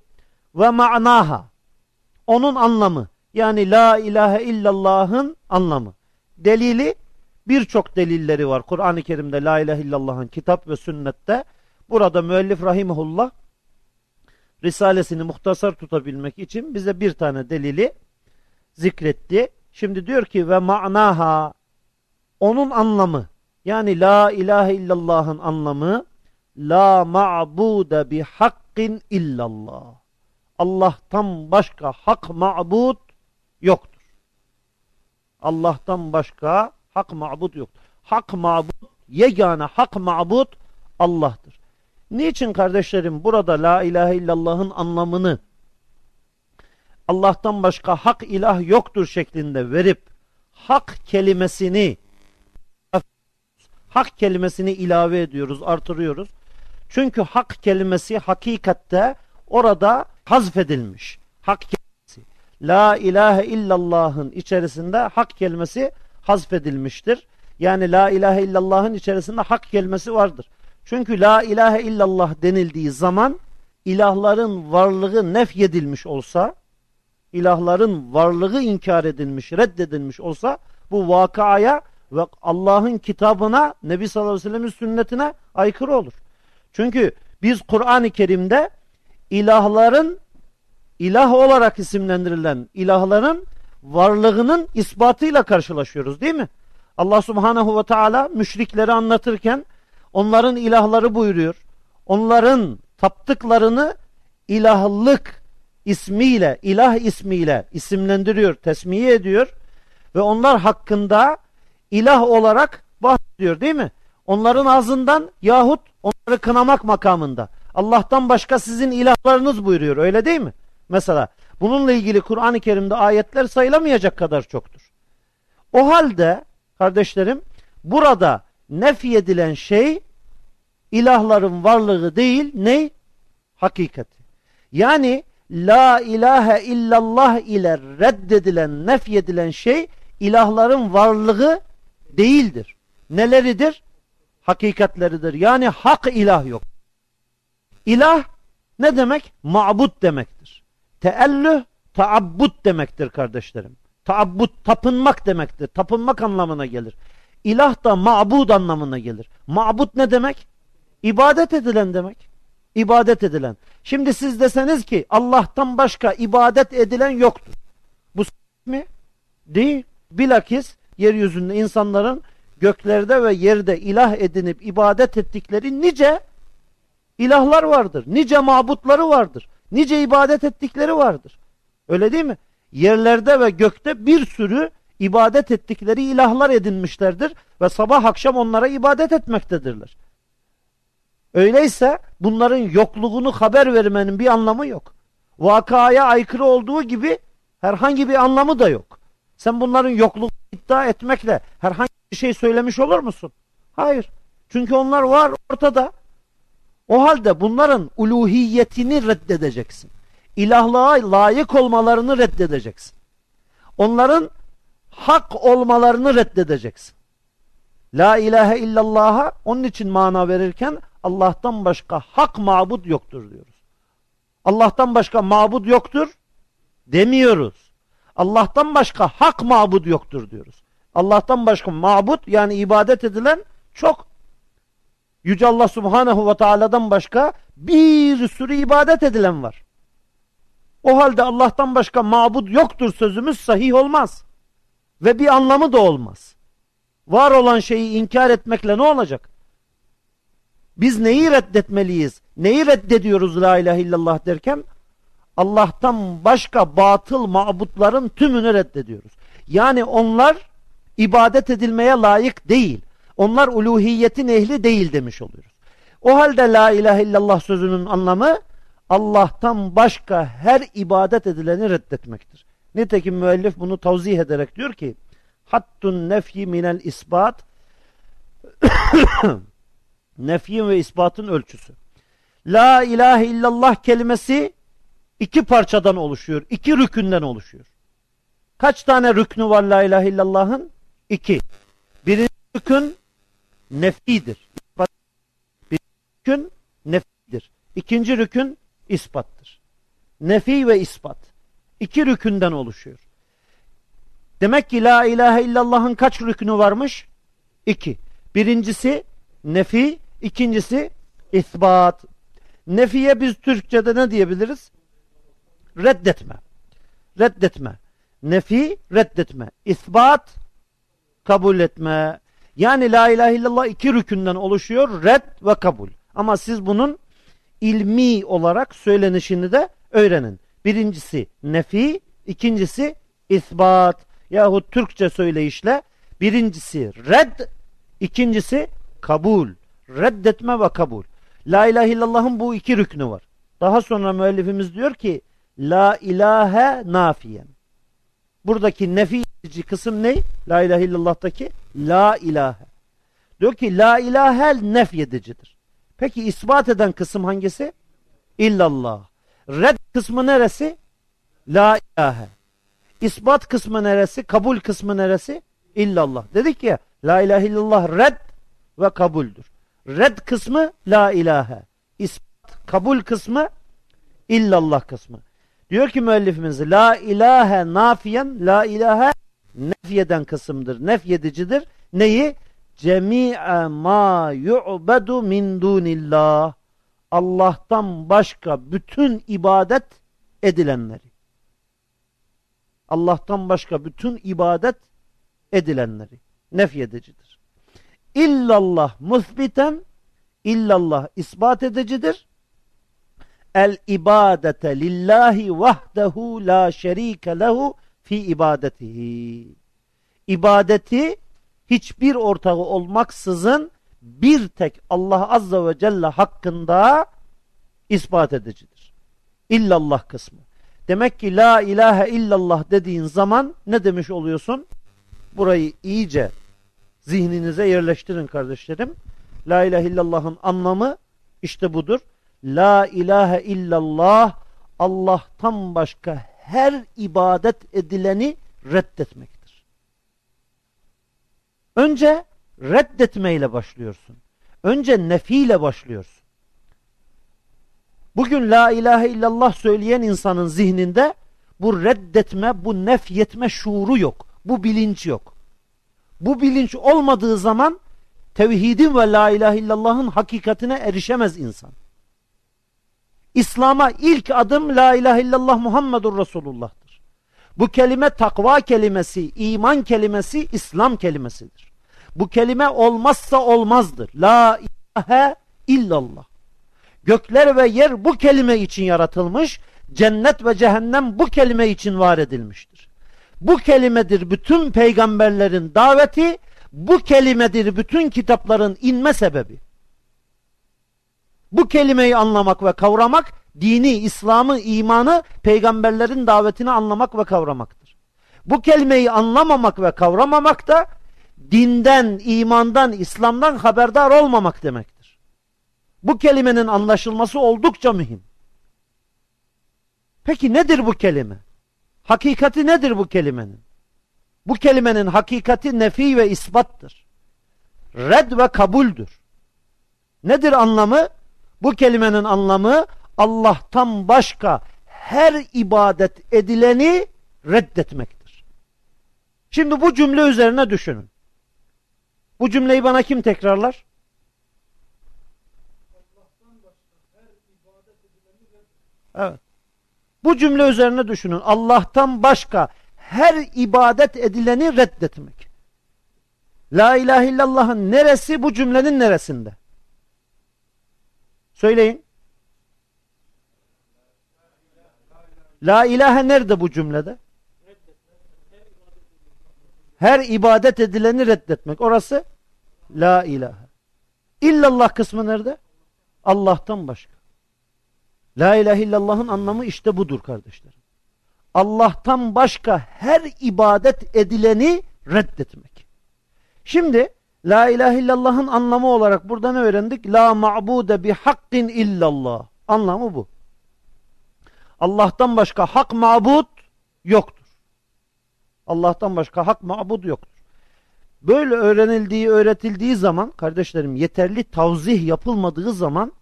ve ma'naha onun anlamı yani la ilahe illallah'ın anlamı. Delili birçok delilleri var. Kur'an-ı Kerim'de la ilahe illallah'ın kitap ve sünnette. Burada müellif rahimullah Risalesini muhtasar tutabilmek için bize bir tane delili zikretti. Şimdi diyor ki ve ma'naha onun anlamı yani la ilahe illallah'ın anlamı la ma'bude bi hakkin illallah. Allah'tan başka hak ma'bud yoktur. Allah'tan başka hak ma'bud yoktur. Hak ma'bud, yegane hak ma'bud Allah'tır. Niçin kardeşlerim burada la ilahe illallah'ın anlamını Allah'tan başka hak ilah yoktur şeklinde verip hak kelimesini hak kelimesini ilave ediyoruz, artırıyoruz. Çünkü hak kelimesi hakikatte orada hazfedilmiş. Hak. La ilahe illallah'ın içerisinde hak kelimesi hazfedilmiştir. Yani la ilahe illallah'ın içerisinde hak kelimesi vardır. Çünkü la ilahe illallah denildiği zaman ilahların varlığı nefyedilmiş olsa, ilahların varlığı inkar edilmiş, reddedilmiş olsa bu vakaya ve Allah'ın kitabına, Nebi sallallahu aleyhi ve sellem'in sünnetine aykırı olur. Çünkü biz Kur'an-ı Kerim'de ilahların ilah olarak isimlendirilen ilahların varlığının ispatıyla karşılaşıyoruz değil mi? Allah subhanehu ve teala müşrikleri anlatırken onların ilahları buyuruyor. Onların taptıklarını ilahlık ismiyle, ilah ismiyle isimlendiriyor, tesmiye ediyor ve onlar hakkında ilah olarak bahsediyor değil mi? Onların ağzından yahut onları kınamak makamında. Allah'tan başka sizin ilahlarınız buyuruyor öyle değil mi? Mesela bununla ilgili Kur'an-ı Kerim'de ayetler sayılamayacak kadar çoktur. O halde kardeşlerim burada nefi edilen şey ilahların varlığı değil ne? Hakikati. Yani la ilahe illallah ile reddedilen, nefyedilen şey ilahların varlığı değildir. Neleridir? Hakikatleridir. Yani hak ilah yok. İlah ne demek? Ma'bud demektir. Teellüh, taabbud demektir kardeşlerim. Taabbud, tapınmak demektir. Tapınmak anlamına gelir. İlah da ma'bud anlamına gelir. Ma'bud ne demek? İbadet edilen demek. İbadet edilen. Şimdi siz deseniz ki Allah'tan başka ibadet edilen yoktur. Bu mi? Değil. Bilakis yeryüzünde insanların göklerde ve yerde ilah edinip ibadet ettikleri nice ilahlar vardır. Nice mabutları vardır. Nice ibadet ettikleri vardır. Öyle değil mi? Yerlerde ve gökte bir sürü ibadet ettikleri ilahlar edinmişlerdir ve sabah akşam onlara ibadet etmektedirler. Öyleyse bunların yokluğunu haber vermenin bir anlamı yok. Vakaya aykırı olduğu gibi herhangi bir anlamı da yok. Sen bunların yokluğunu iddia etmekle herhangi bir şey söylemiş olur musun? Hayır. Çünkü onlar var ortada. O halde bunların uluhiyetini reddedeceksin. İlahlığa layık olmalarını reddedeceksin. Onların hak olmalarını reddedeceksin. La ilahe illallah'a onun için mana verirken Allah'tan başka hak mabud yoktur diyoruz. Allah'tan başka mabud yoktur demiyoruz. Allah'tan başka hak mabud yoktur diyoruz. Allah'tan başka mabud yani ibadet edilen çok. Yüce Allah Subhanahu ve Taala'dan başka bir sürü ibadet edilen var. O halde Allah'tan başka mabud yoktur sözümüz sahih olmaz. Ve bir anlamı da olmaz. Var olan şeyi inkar etmekle ne olacak? Biz neyi reddetmeliyiz? Neyi reddediyoruz la ilahe illallah derken? Allah'tan başka batıl mabutların tümünü reddediyoruz. Yani onlar ibadet edilmeye layık değil. Onlar uluhiyetin ehli değil demiş oluyoruz. O halde la ilahe illallah sözünün anlamı Allah'tan başka her ibadet edileni reddetmektir. Nitekim müellif bunu tavzih ederek diyor ki hattun nefyi minel isbat nefyin ve ispatın ölçüsü. La ilahe illallah kelimesi iki parçadan oluşuyor. iki rükünden oluşuyor. Kaç tane rüknü var la ilahe illallah'ın? İki. Birinci rükün nefidir. Birinci rükün nefidir. İkinci rükün ispattır. Nefi ve ispat. İki rükünden oluşuyor. Demek ki la ilahe illallah'ın kaç rükünü varmış? İki. Birincisi nefi, ikincisi isbat. Nefiye biz Türkçe'de ne diyebiliriz? Reddetme. Reddetme. Nefi, reddetme. İsbat, kabul etme. Yani la ilahe illallah iki rükünden oluşuyor. Red ve kabul. Ama siz bunun ilmi olarak söylenişini de öğrenin. Birincisi nefi, ikincisi isbat yahut Türkçe söyleyişle birincisi red, ikincisi kabul. Reddetme ve kabul. La ilahe illallah'ın bu iki rüknü var. Daha sonra müellifimiz diyor ki La ilahe nafiyen. Buradaki nefi edici kısım ne? La ilahe illallah'taki La ilahe. Diyor ki La ilahel nefyedicidir. Peki ispat eden kısım hangisi? İllallah. Red kısmı neresi? La ilahe. İspat kısmı neresi? Kabul kısmı neresi? İllallah. Dedik ya La ilahe illallah red ve kabuldür. Red kısmı la ilahe. İspat, kabul kısmı illallah kısmı. Diyor ki müellifimiz la ilahe nafiyen la ilahe nefyeden kısımdır. Nefyedicidir. Neyi? Cemi'e ma yu'bedu min dunillah. Allah'tan başka bütün ibadet edilenleri. Allah'tan başka bütün ibadet edilenleri. Nefyedicidir. İllallah musbiten illallah ispat edicidir. El ibadete lillahi vahdehu la şerike lehu fi ibadetihi. İbadeti hiçbir ortağı olmaksızın bir tek Allah Azze ve Celle hakkında ispat edicidir. İllallah kısmı. Demek ki la ilahe illallah dediğin zaman ne demiş oluyorsun? Burayı iyice zihninize yerleştirin kardeşlerim. La ilahe illallah'ın anlamı işte budur. La ilahe illallah Allah'tan başka her ibadet edileni reddetmektir. Önce reddetmeyle başlıyorsun. Önce nefiyle başlıyorsun. Bugün la ilahe illallah söyleyen insanın zihninde bu reddetme, bu nefyetme şuuru yok. Bu bilinç yok. Bu bilinç olmadığı zaman tevhidin ve la ilahe illallah'ın hakikatine erişemez insan. İslam'a ilk adım la ilahe illallah Muhammedur Resulullah'tır. Bu kelime takva kelimesi, iman kelimesi, İslam kelimesidir. Bu kelime olmazsa olmazdır. La ilahe illallah. Gökler ve yer bu kelime için yaratılmış, cennet ve cehennem bu kelime için var edilmiştir. Bu kelimedir bütün peygamberlerin daveti, bu kelimedir bütün kitapların inme sebebi. Bu kelimeyi anlamak ve kavramak, dini, İslam'ı, imanı, peygamberlerin davetini anlamak ve kavramaktır. Bu kelimeyi anlamamak ve kavramamak da dinden, imandan, İslam'dan haberdar olmamak demektir. Bu kelimenin anlaşılması oldukça mühim. Peki nedir bu kelime? Hakikati nedir bu kelimenin? Bu kelimenin hakikati nefi ve isbattır. Red ve kabuldür. Nedir anlamı? Bu kelimenin anlamı Allah'tan başka her ibadet edileni reddetmektir. Şimdi bu cümle üzerine düşünün. Bu cümleyi bana kim tekrarlar? Evet. Bu cümle üzerine düşünün. Allah'tan başka her ibadet edileni reddetmek. La ilahe illallah'ın neresi bu cümlenin neresinde? Söyleyin. La ilahe nerede bu cümlede? Her ibadet edileni reddetmek. Orası la ilahe. İllallah kısmı nerede? Allah'tan başka. La ilahe illallah'ın anlamı işte budur kardeşlerim. Allah'tan başka her ibadet edileni reddetmek. Şimdi La ilahe illallah'ın anlamı olarak buradan öğrendik? La ma'bude bi hakkin illallah. Anlamı bu. Allah'tan başka hak mabud yoktur. Allah'tan başka hak mabud yoktur. Böyle öğrenildiği, öğretildiği zaman kardeşlerim yeterli tavzih yapılmadığı zaman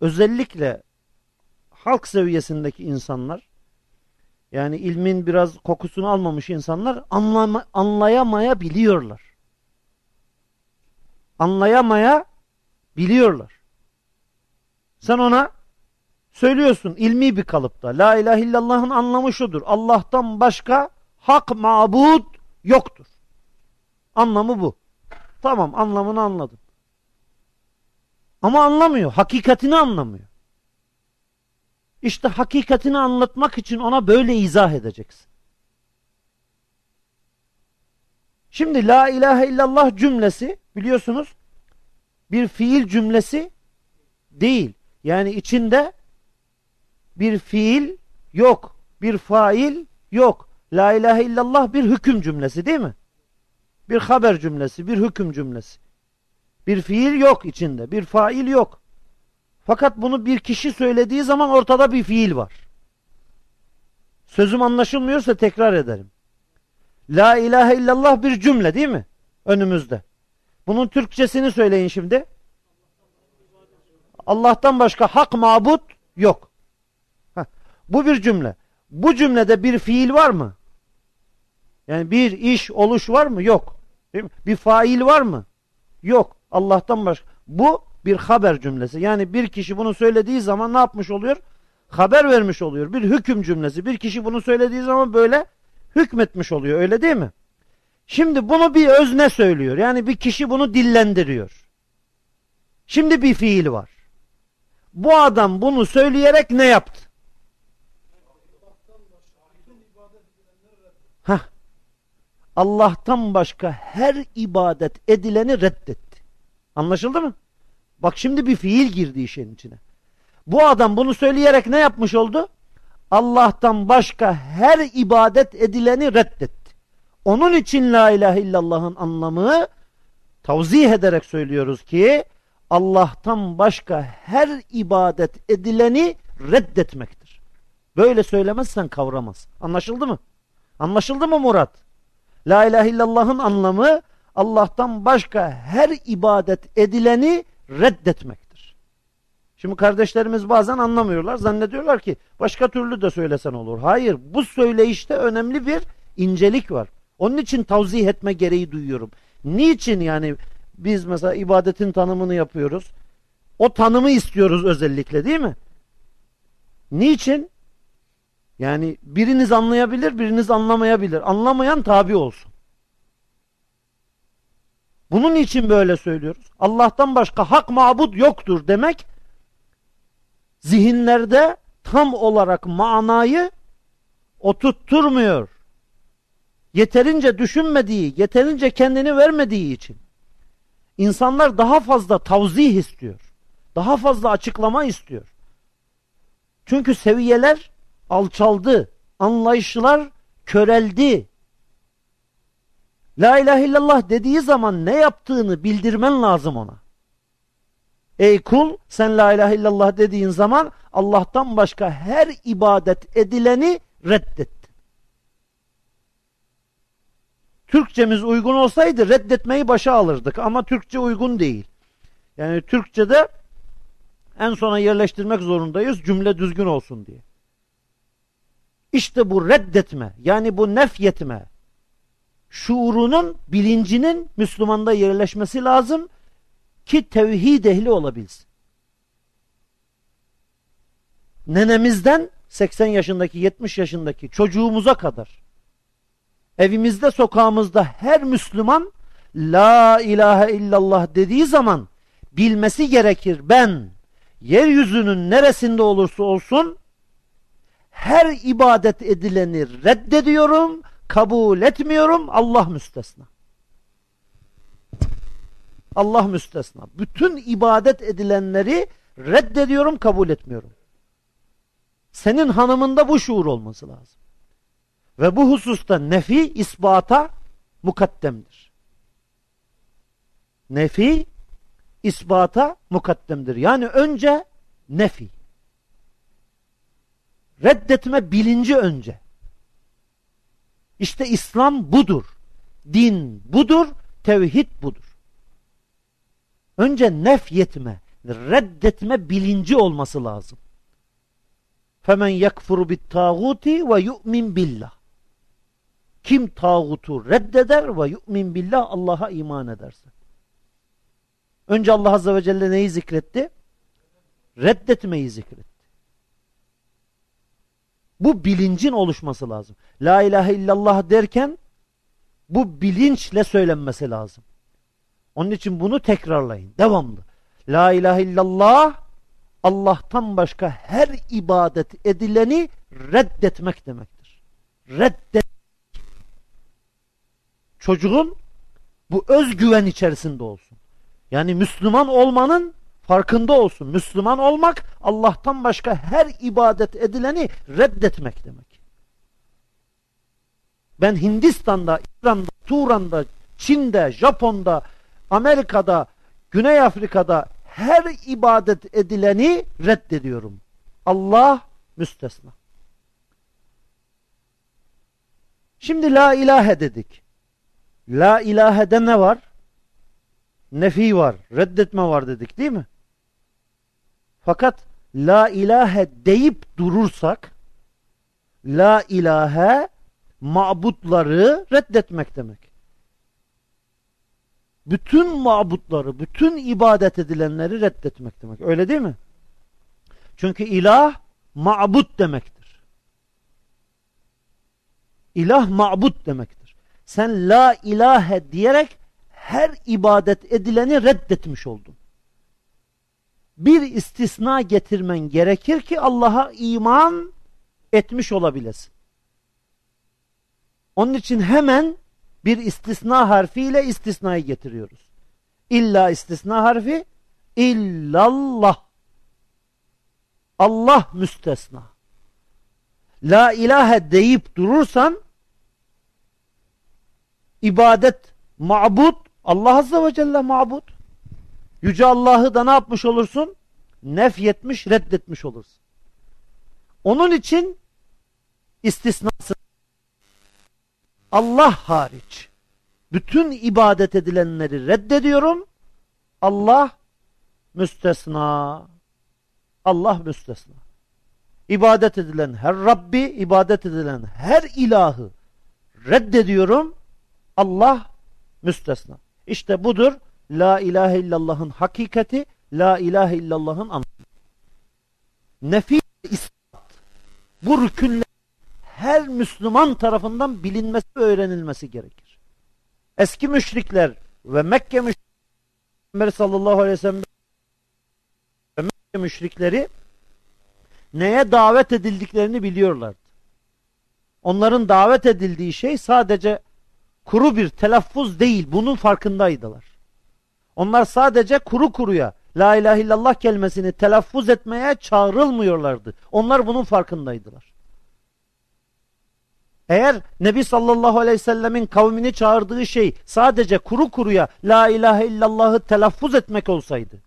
özellikle halk seviyesindeki insanlar yani ilmin biraz kokusunu almamış insanlar anlama, anlayamayabiliyorlar. Anlayamaya biliyorlar. Sen ona söylüyorsun ilmi bir kalıpta. La ilahe illallah'ın anlamı şudur. Allah'tan başka hak mabud yoktur. Anlamı bu. Tamam anlamını anladım. Ama anlamıyor. Hakikatini anlamıyor. İşte hakikatini anlatmak için ona böyle izah edeceksin. Şimdi la ilahe illallah cümlesi biliyorsunuz bir fiil cümlesi değil. Yani içinde bir fiil yok. Bir fail yok. La ilahe illallah bir hüküm cümlesi değil mi? Bir haber cümlesi, bir hüküm cümlesi. Bir fiil yok içinde, bir fail yok. Fakat bunu bir kişi söylediği zaman ortada bir fiil var. Sözüm anlaşılmıyorsa tekrar ederim. La ilahe illallah bir cümle değil mi? Önümüzde. Bunun Türkçesini söyleyin şimdi. Allah'tan başka hak mabut yok. Heh. Bu bir cümle. Bu cümlede bir fiil var mı? Yani bir iş, oluş var mı? Yok. Bir fail var mı? Yok. Allah'tan başka. Bu bir haber cümlesi. Yani bir kişi bunu söylediği zaman ne yapmış oluyor? Haber vermiş oluyor. Bir hüküm cümlesi. Bir kişi bunu söylediği zaman böyle hükmetmiş oluyor. Öyle değil mi? Şimdi bunu bir özne söylüyor. Yani bir kişi bunu dillendiriyor. Şimdi bir fiil var. Bu adam bunu söyleyerek ne yaptı? Heh. Allah'tan başka her ibadet edileni reddetti. Anlaşıldı mı? Bak şimdi bir fiil girdi işin içine. Bu adam bunu söyleyerek ne yapmış oldu? Allah'tan başka her ibadet edileni reddetti. Onun için la ilahe illallah'ın anlamı tavzih ederek söylüyoruz ki Allah'tan başka her ibadet edileni reddetmektir. Böyle söylemezsen kavramaz. Anlaşıldı mı? Anlaşıldı mı Murat? La ilahe illallah'ın anlamı Allah'tan başka her ibadet edileni reddetmektir. Şimdi kardeşlerimiz bazen anlamıyorlar. Zannediyorlar ki başka türlü de söylesen olur. Hayır bu söyleyişte önemli bir incelik var. Onun için tavzih etme gereği duyuyorum. Niçin yani biz mesela ibadetin tanımını yapıyoruz. O tanımı istiyoruz özellikle değil mi? Niçin? Yani biriniz anlayabilir, biriniz anlamayabilir. Anlamayan tabi olsun. Bunun için böyle söylüyoruz. Allah'tan başka hak mabut yoktur demek zihinlerde tam olarak manayı oturtturmuyor. Yeterince düşünmediği, yeterince kendini vermediği için. İnsanlar daha fazla tavzih istiyor. Daha fazla açıklama istiyor. Çünkü seviyeler alçaldı. Anlayışlar köreldi. La ilahe illallah dediği zaman ne yaptığını bildirmen lazım ona. Ey kul sen la ilahe illallah dediğin zaman Allah'tan başka her ibadet edileni reddettin. Türkçemiz uygun olsaydı reddetmeyi başa alırdık ama Türkçe uygun değil. Yani Türkçe'de en sona yerleştirmek zorundayız cümle düzgün olsun diye. İşte bu reddetme yani bu nefyetme şuurunun bilincinin Müslümanda yerleşmesi lazım ki tevhid ehli olabilsin. Nenemizden 80 yaşındaki 70 yaşındaki çocuğumuza kadar evimizde sokağımızda her Müslüman La ilahe illallah dediği zaman bilmesi gerekir ben yeryüzünün neresinde olursa olsun her ibadet edileni reddediyorum, kabul etmiyorum Allah müstesna. Allah müstesna. Bütün ibadet edilenleri reddediyorum, kabul etmiyorum. Senin hanımında bu şuur olması lazım. Ve bu hususta nefi isbata mukaddemdir. Nefi isbata mukaddemdir. Yani önce nefi. Reddetme bilinci önce. İşte İslam budur. Din budur, tevhid budur. Önce nef yetme, reddetme bilinci olması lazım. Femen yekfuru bit tağuti ve yu'min billah. Kim tağutu reddeder ve yu'min billah Allah'a iman ederse. Önce Allah Azze ve Celle neyi zikretti? Reddetmeyi zikretti. Bu bilincin oluşması lazım. La ilahe illallah derken bu bilinçle söylenmesi lazım. Onun için bunu tekrarlayın. Devamlı. La ilahe illallah Allah'tan başka her ibadet edileni reddetmek demektir. Reddet. Çocuğun bu özgüven içerisinde olsun. Yani Müslüman olmanın farkında olsun. Müslüman olmak Allah'tan başka her ibadet edileni reddetmek demek. Ben Hindistan'da, İran'da, Turan'da, Çin'de, Japon'da, Amerika'da, Güney Afrika'da her ibadet edileni reddediyorum. Allah müstesna. Şimdi la ilahe dedik. La ilahe'de ne var? Nefi var, reddetme var dedik değil mi? Fakat la ilahe deyip durursak la ilahe mabutları reddetmek demek bütün mabutları, bütün ibadet edilenleri reddetmek demek. Öyle değil mi? Çünkü ilah mabut demektir. İlah mabut demektir. Sen la ilahe diyerek her ibadet edileni reddetmiş oldun. Bir istisna getirmen gerekir ki Allah'a iman etmiş olabilesin. Onun için hemen bir istisna harfiyle istisnayı getiriyoruz. İlla istisna harfi illallah. Allah müstesna. La ilahe deyip durursan ibadet ma'bud Allah Azze ve Celle ma'bud. Yüce Allah'ı da ne yapmış olursun? Nefyetmiş, reddetmiş olursun. Onun için istisnası Allah hariç bütün ibadet edilenleri reddediyorum. Allah müstesna. Allah müstesna. İbadet edilen her Rabbi, ibadet edilen her ilahı reddediyorum. Allah müstesna. İşte budur La ilahe illallah'ın hakikati, La ilahe illallah'ın anlamı. Nefis ispat. Bu rükünler her Müslüman tarafından bilinmesi ve öğrenilmesi gerekir. Eski müşrikler ve Mekke müşrikleri sallallahu aleyhi ve sellem ve Mekke müşrikleri neye davet edildiklerini biliyorlardı. Onların davet edildiği şey sadece kuru bir telaffuz değil. Bunun farkındaydılar. Onlar sadece kuru kuruya La ilahe illallah kelimesini telaffuz etmeye çağrılmıyorlardı. Onlar bunun farkındaydılar. Eğer Nebi sallallahu aleyhi ve sellemin kavmini çağırdığı şey sadece kuru kuruya La ilahe illallahı telaffuz etmek olsaydı,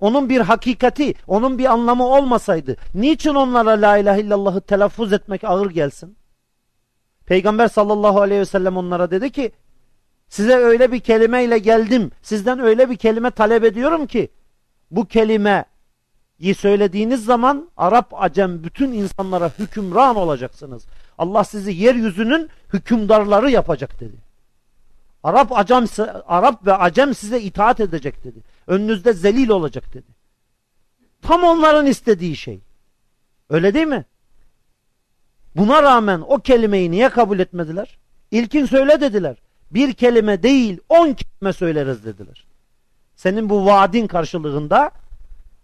onun bir hakikati, onun bir anlamı olmasaydı, niçin onlara La ilahe illallahı telaffuz etmek ağır gelsin? Peygamber sallallahu aleyhi ve sellem onlara dedi ki, size öyle bir kelimeyle geldim, sizden öyle bir kelime talep ediyorum ki, bu kelimeyi söylediğiniz zaman Arap, Acem bütün insanlara hükümran olacaksınız. Allah sizi yeryüzünün hükümdarları yapacak dedi. Arap, Acem, Arap ve Acem size itaat edecek dedi. Önünüzde zelil olacak dedi. Tam onların istediği şey. Öyle değil mi? Buna rağmen o kelimeyi niye kabul etmediler? İlkin söyle dediler. Bir kelime değil on kelime söyleriz dediler. Senin bu vaadin karşılığında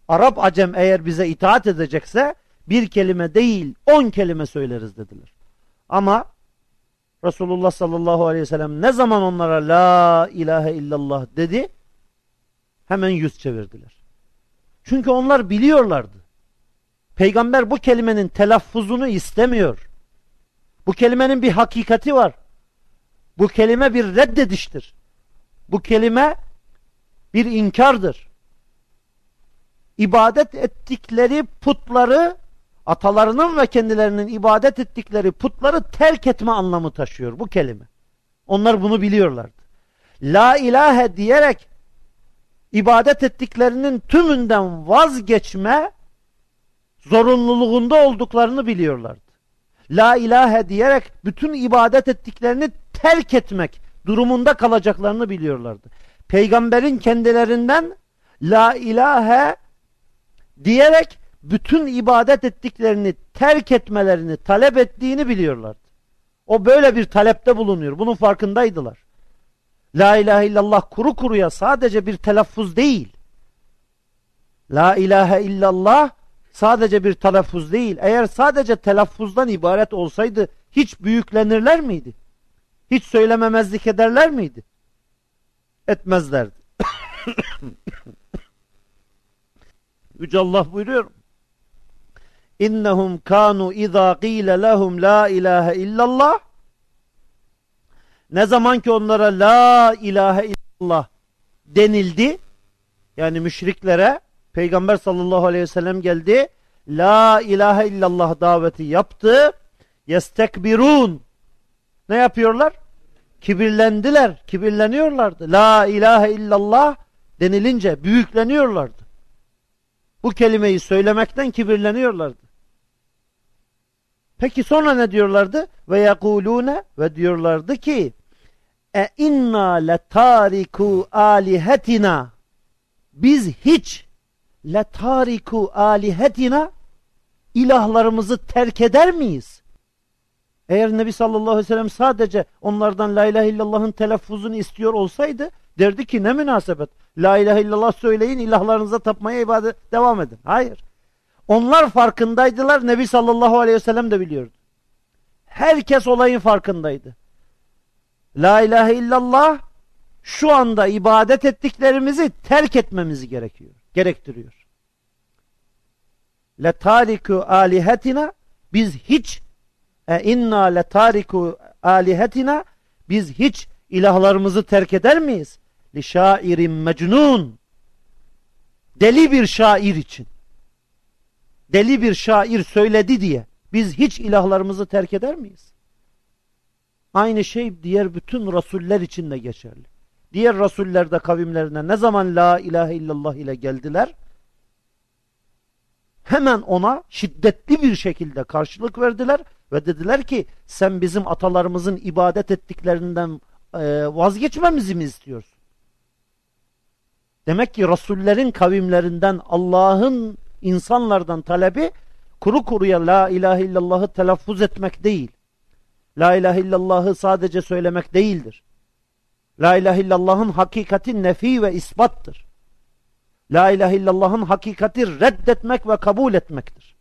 Arap Acem eğer bize itaat edecekse bir kelime değil on kelime söyleriz dediler. Ama Resulullah sallallahu aleyhi ve sellem ne zaman onlara la ilahe illallah dedi hemen yüz çevirdiler. Çünkü onlar biliyorlardı. Peygamber bu kelimenin telaffuzunu istemiyor. Bu kelimenin bir hakikati var. Bu kelime bir reddediştir. Bu kelime bir inkardır. İbadet ettikleri putları atalarının ve kendilerinin ibadet ettikleri putları terk etme anlamı taşıyor bu kelime. Onlar bunu biliyorlardı. La ilahe diyerek ibadet ettiklerinin tümünden vazgeçme zorunluluğunda olduklarını biliyorlardı. La ilahe diyerek bütün ibadet ettiklerini terk etmek durumunda kalacaklarını biliyorlardı. Peygamberin kendilerinden la ilahe diyerek bütün ibadet ettiklerini terk etmelerini talep ettiğini biliyorlardı. O böyle bir talepte bulunuyor. Bunun farkındaydılar. La ilahe illallah kuru kuruya sadece bir telaffuz değil. La ilahe illallah sadece bir telaffuz değil. Eğer sadece telaffuzdan ibaret olsaydı hiç büyüklenirler miydi? Hiç söylememezlik ederler miydi? Etmezlerdi. Yüce Allah buyuruyor. İnnehum kanu izâ qîle lehum la ilahe illallah ne zaman ki onlara la ilahe illallah denildi yani müşriklere Peygamber sallallahu aleyhi ve sellem geldi la ilahe illallah daveti yaptı yestekbirun ne yapıyorlar? Kibirlendiler, kibirleniyorlardı. La ilahe illallah denilince büyükleniyorlardı. Bu kelimeyi söylemekten kibirleniyorlardı. Peki sonra ne diyorlardı? Ve yekulune ve diyorlardı ki e inna letariku alihetina biz hiç letariku alihetina ilahlarımızı terk eder miyiz? Eğer Nebi sallallahu aleyhi ve sellem sadece onlardan la ilahe illallah'ın telaffuzunu istiyor olsaydı derdi ki ne münasebet. La ilahe illallah söyleyin ilahlarınıza tapmaya ibadet devam edin. Hayır. Onlar farkındaydılar. Nebi sallallahu aleyhi ve sellem de biliyordu. Herkes olayın farkındaydı. La ilahe illallah şu anda ibadet ettiklerimizi terk etmemizi gerekiyor. Gerektiriyor. Le tariku alihetina biz hiç e inna le tariku alihetina biz hiç ilahlarımızı terk eder miyiz? Li şairin mecnun deli bir şair için deli bir şair söyledi diye biz hiç ilahlarımızı terk eder miyiz? Aynı şey diğer bütün rasuller için de geçerli. Diğer rasuller de kavimlerine ne zaman la ilahe illallah ile geldiler? Hemen ona şiddetli bir şekilde karşılık verdiler ve dediler ki sen bizim atalarımızın ibadet ettiklerinden e, vazgeçmemizi mi istiyorsun? Demek ki Resullerin kavimlerinden Allah'ın insanlardan talebi kuru kuruya la ilahe illallahı telaffuz etmek değil. La ilahe illallahı sadece söylemek değildir. La ilahe illallah'ın hakikati nefi ve ispattır. La ilahe illallah'ın hakikati reddetmek ve kabul etmektir.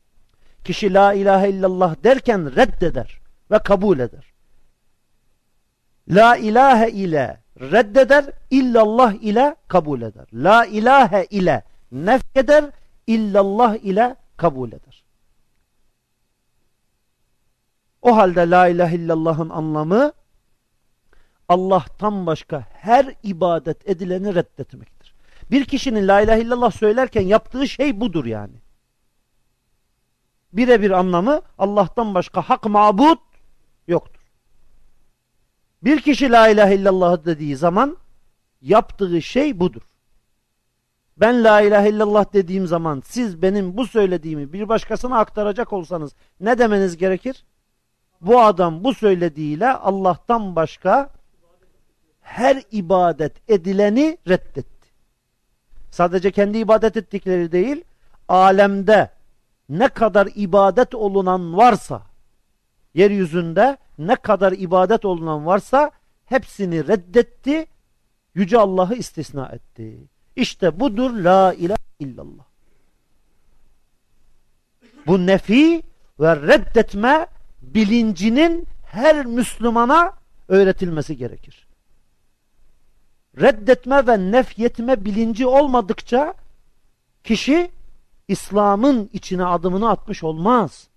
Kişi la ilahe illallah derken reddeder ve kabul eder. La ilahe ile reddeder, illallah ile kabul eder. La ilahe ile nefkeder, illallah ile kabul eder. O halde la ilahe illallah'ın anlamı Allah'tan başka her ibadet edileni reddetmektir. Bir kişinin la ilahe illallah söylerken yaptığı şey budur yani. Birebir anlamı Allah'tan başka hak mabut yoktur. Bir kişi la ilahe illallah dediği zaman yaptığı şey budur. Ben la ilahe illallah dediğim zaman siz benim bu söylediğimi bir başkasına aktaracak olsanız ne demeniz gerekir? Bu adam bu söylediğiyle Allah'tan başka her ibadet edileni reddetti. Sadece kendi ibadet ettikleri değil, alemde ne kadar ibadet olunan varsa, yeryüzünde ne kadar ibadet olunan varsa hepsini reddetti, Yüce Allah'ı istisna etti. İşte budur la ilahe illallah. Bu nefi ve reddetme bilincinin her Müslümana öğretilmesi gerekir. Reddetme ve nefyetme bilinci olmadıkça kişi İslam'ın içine adımını atmış olmaz.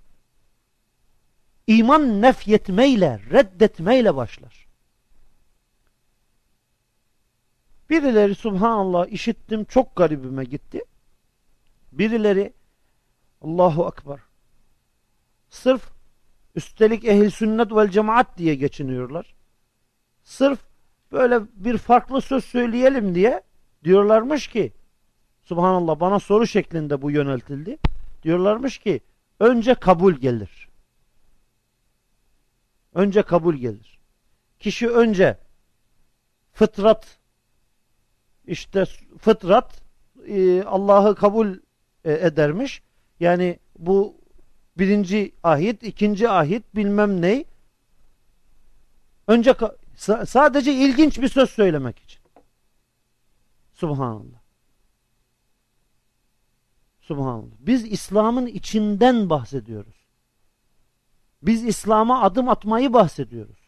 İman nefyetmeyle, reddetmeyle başlar. Birileri subhanallah işittim çok garibime gitti. Birileri Allahu Akbar. Sırf üstelik ehil sünnet vel cemaat diye geçiniyorlar. Sırf böyle bir farklı söz söyleyelim diye diyorlarmış ki Subhanallah bana soru şeklinde bu yöneltildi. Diyorlarmış ki önce kabul gelir. Önce kabul gelir. Kişi önce fıtrat işte fıtrat e, Allah'ı kabul e, edermiş. Yani bu birinci ahit, ikinci ahit bilmem ne. Önce sadece ilginç bir söz söylemek için. Subhanallah. Subhanallah. Biz İslam'ın içinden bahsediyoruz. Biz İslam'a adım atmayı bahsediyoruz.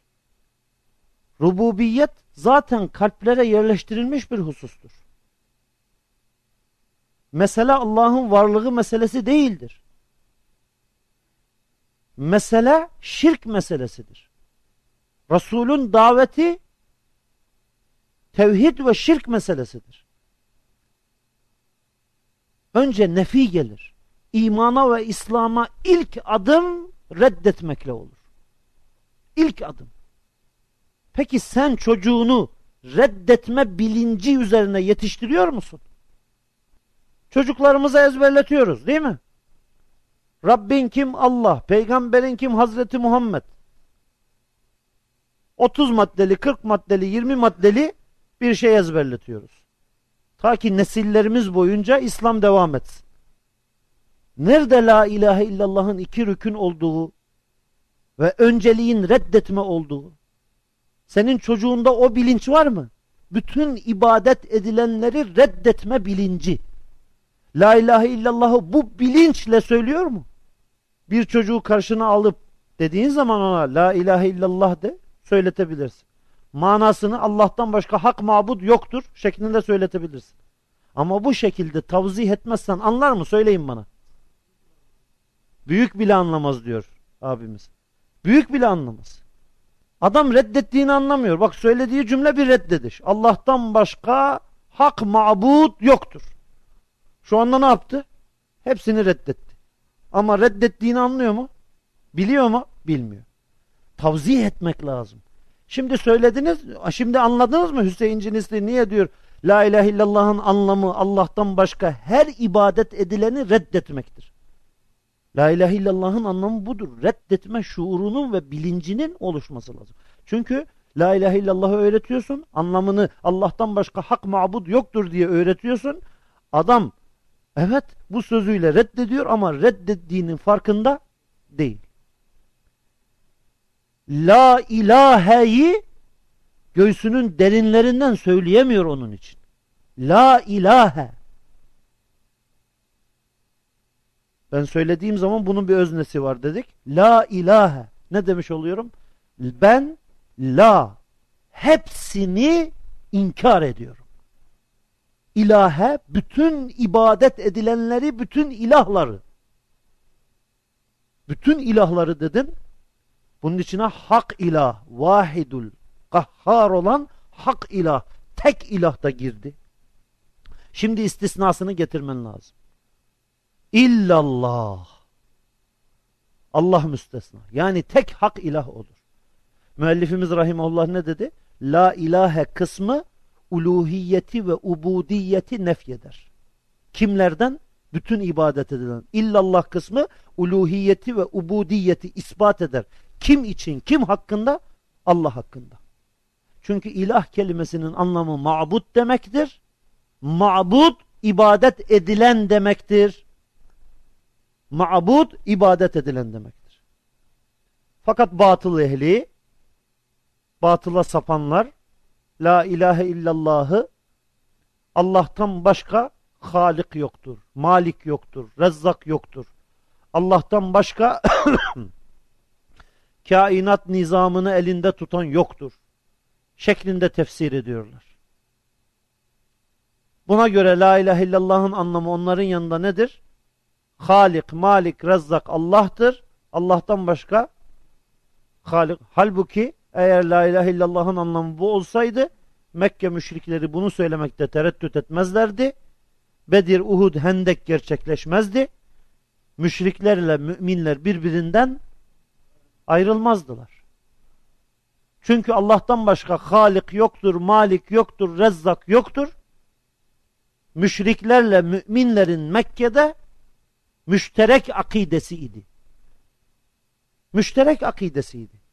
Rububiyet zaten kalplere yerleştirilmiş bir husustur. Mesele Allah'ın varlığı meselesi değildir. Mesele şirk meselesidir. Resulün daveti tevhid ve şirk meselesidir. Önce nefi gelir. İmana ve İslam'a ilk adım reddetmekle olur. İlk adım. Peki sen çocuğunu reddetme bilinci üzerine yetiştiriyor musun? Çocuklarımıza ezberletiyoruz değil mi? Rabbin kim? Allah. Peygamberin kim? Hazreti Muhammed. 30 maddeli, 40 maddeli, 20 maddeli bir şey ezberletiyoruz. Ta ki nesillerimiz boyunca İslam devam etsin. Nerede la ilahe illallah'ın iki rükün olduğu ve önceliğin reddetme olduğu? Senin çocuğunda o bilinç var mı? Bütün ibadet edilenleri reddetme bilinci. La ilahe illallah'ı bu bilinçle söylüyor mu? Bir çocuğu karşına alıp dediğin zaman ona la ilahe illallah de söyletebilirsin. Manasını Allah'tan başka hak mabud yoktur şeklinde söyletebilirsin. Ama bu şekilde tavzih etmezsen anlar mı? Söyleyin bana. Büyük bile anlamaz diyor abimiz. Büyük bile anlamaz. Adam reddettiğini anlamıyor. Bak söylediği cümle bir reddediş. Allah'tan başka hak mabud yoktur. Şu anda ne yaptı? Hepsini reddetti. Ama reddettiğini anlıyor mu? Biliyor mu? Bilmiyor. Tavzih etmek lazım. Şimdi söylediniz, şimdi anladınız mı Hüseyin Cinisli niye diyor La ilahe illallah'ın anlamı Allah'tan başka her ibadet edileni reddetmektir. La ilahe illallah'ın anlamı budur. Reddetme şuurunun ve bilincinin oluşması lazım. Çünkü La ilahe illallah'ı öğretiyorsun. Anlamını Allah'tan başka hak mabud yoktur diye öğretiyorsun. Adam evet bu sözüyle reddediyor ama reddettiğinin farkında değil. La ilaheyi göğsünün derinlerinden söyleyemiyor onun için. La ilahe. Ben söylediğim zaman bunun bir öznesi var dedik. La ilahe. Ne demiş oluyorum? Ben la hepsini inkar ediyorum. İlahe bütün ibadet edilenleri, bütün ilahları. Bütün ilahları dedim. Bunun içine hak ilah, vahidul, kahhar olan hak ilah, tek ilah da girdi. Şimdi istisnasını getirmen lazım. İllallah. Allah müstesna. Yani tek hak ilah olur. Müellifimiz rahimullah ne dedi? La ilahe kısmı uluhiyeti ve ubudiyeti nefyeder. Kimlerden? Bütün ibadet edilen. İllallah kısmı uluhiyeti ve ubudiyeti ispat eder. Kim için? Kim hakkında? Allah hakkında. Çünkü ilah kelimesinin anlamı ma'bud demektir. Ma'bud ibadet edilen demektir. Ma'bud ibadet edilen demektir. Fakat batıl ehli batıla sapanlar la ilahe illallahı Allah'tan başka Halik yoktur, Malik yoktur, Rezzak yoktur. Allah'tan başka kainat nizamını elinde tutan yoktur. Şeklinde tefsir ediyorlar. Buna göre la ilahe illallah'ın anlamı onların yanında nedir? Halik, Malik, Rezzak Allah'tır. Allah'tan başka Halik. Halbuki eğer la ilahe illallah'ın anlamı bu olsaydı Mekke müşrikleri bunu söylemekte tereddüt etmezlerdi. Bedir, Uhud, Hendek gerçekleşmezdi. Müşriklerle müminler birbirinden ayrılmazdılar. Çünkü Allah'tan başka Halik yoktur, Malik yoktur, Rezzak yoktur. Müşriklerle müminlerin Mekke'de müşterek akidesiydi. Müşterek akidesiydi.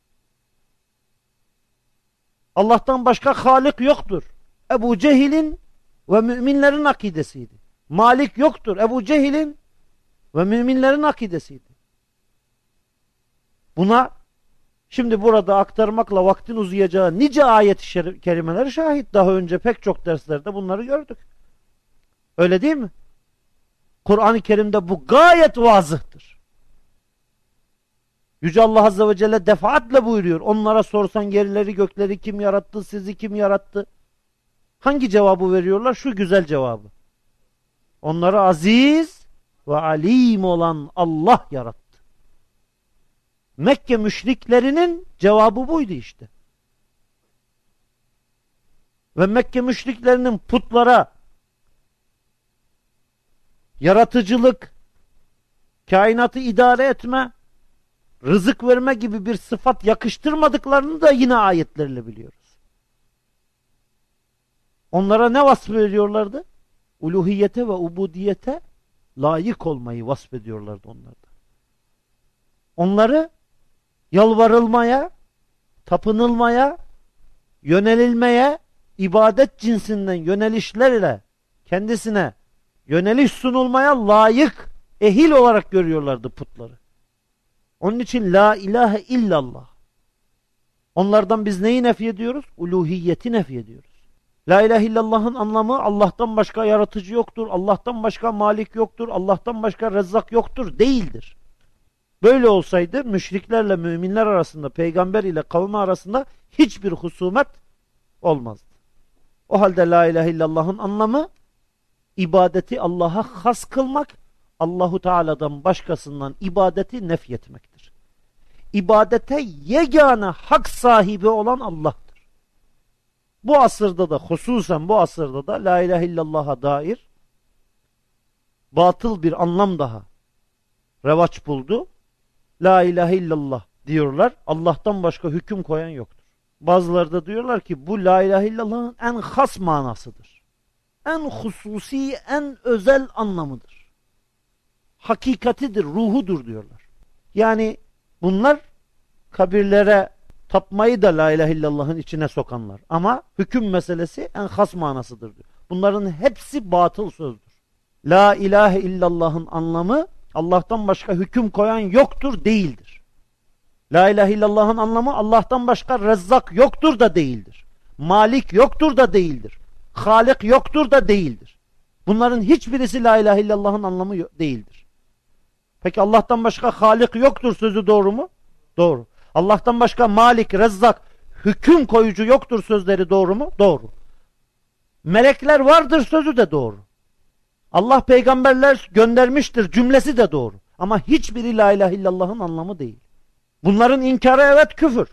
Allah'tan başka Halik yoktur. Ebu Cehil'in ve müminlerin akidesiydi. Malik yoktur. Ebu Cehil'in ve müminlerin akidesiydi. Buna şimdi burada aktarmakla vaktin uzayacağı nice ayet-i kerimeleri şahit. Daha önce pek çok derslerde bunları gördük. Öyle değil mi? Kur'an-ı Kerim'de bu gayet vazıhtır. Yüce Allah Azze ve Celle defaatle buyuruyor. Onlara sorsan gerileri gökleri kim yarattı, sizi kim yarattı? Hangi cevabı veriyorlar? Şu güzel cevabı. Onları aziz ve alim olan Allah yarattı. Mekke müşriklerinin cevabı buydu işte. Ve Mekke müşriklerinin putlara yaratıcılık, kainatı idare etme, rızık verme gibi bir sıfat yakıştırmadıklarını da yine ayetlerle biliyoruz. Onlara ne vasf veriyorlardı? Uluhiyete ve ubudiyete layık olmayı vasfediyorlardı onlarda. Onları yalvarılmaya, tapınılmaya, yönelilmeye, ibadet cinsinden yönelişlerle kendisine yöneliş sunulmaya layık ehil olarak görüyorlardı putları. Onun için la ilahe illallah. Onlardan biz neyi nefi ediyoruz? Uluhiyeti nefi ediyoruz. La ilahe illallah'ın anlamı Allah'tan başka yaratıcı yoktur, Allah'tan başka malik yoktur, Allah'tan başka rezzak yoktur değildir. Böyle olsaydı müşriklerle müminler arasında, peygamber ile kavmi arasında hiçbir husumet olmazdı. O halde la ilahe illallah'ın anlamı ibadeti Allah'a has kılmak, Allahu Teala'dan başkasından ibadeti nefyetmektir. İbadete yegane hak sahibi olan Allah'tır. Bu asırda da hususen bu asırda da la ilahe illallah'a dair batıl bir anlam daha revaç buldu. La ilahe illallah diyorlar. Allah'tan başka hüküm koyan yoktur. Bazıları da diyorlar ki bu la ilahe illallah'ın en has manasıdır. En hususi, en özel anlamıdır. Hakikatidir, ruhudur diyorlar. Yani bunlar kabirlere tapmayı da la ilahe illallah'ın içine sokanlar. Ama hüküm meselesi en has manasıdır diyor. Bunların hepsi batıl sözdür. La ilahe illallah'ın anlamı Allah'tan başka hüküm koyan yoktur değildir. La ilahe illallah'ın anlamı Allah'tan başka rezzak yoktur da değildir. Malik yoktur da değildir. Halik yoktur da değildir. Bunların hiçbirisi la ilahe illallah'ın anlamı değildir. Peki Allah'tan başka Halik yoktur sözü doğru mu? Doğru. Allah'tan başka Malik, Rezzak, hüküm koyucu yoktur sözleri doğru mu? Doğru. Melekler vardır sözü de doğru. Allah peygamberler göndermiştir cümlesi de doğru. Ama hiçbiri la ilahe illallah'ın anlamı değil. Bunların inkarı evet küfür.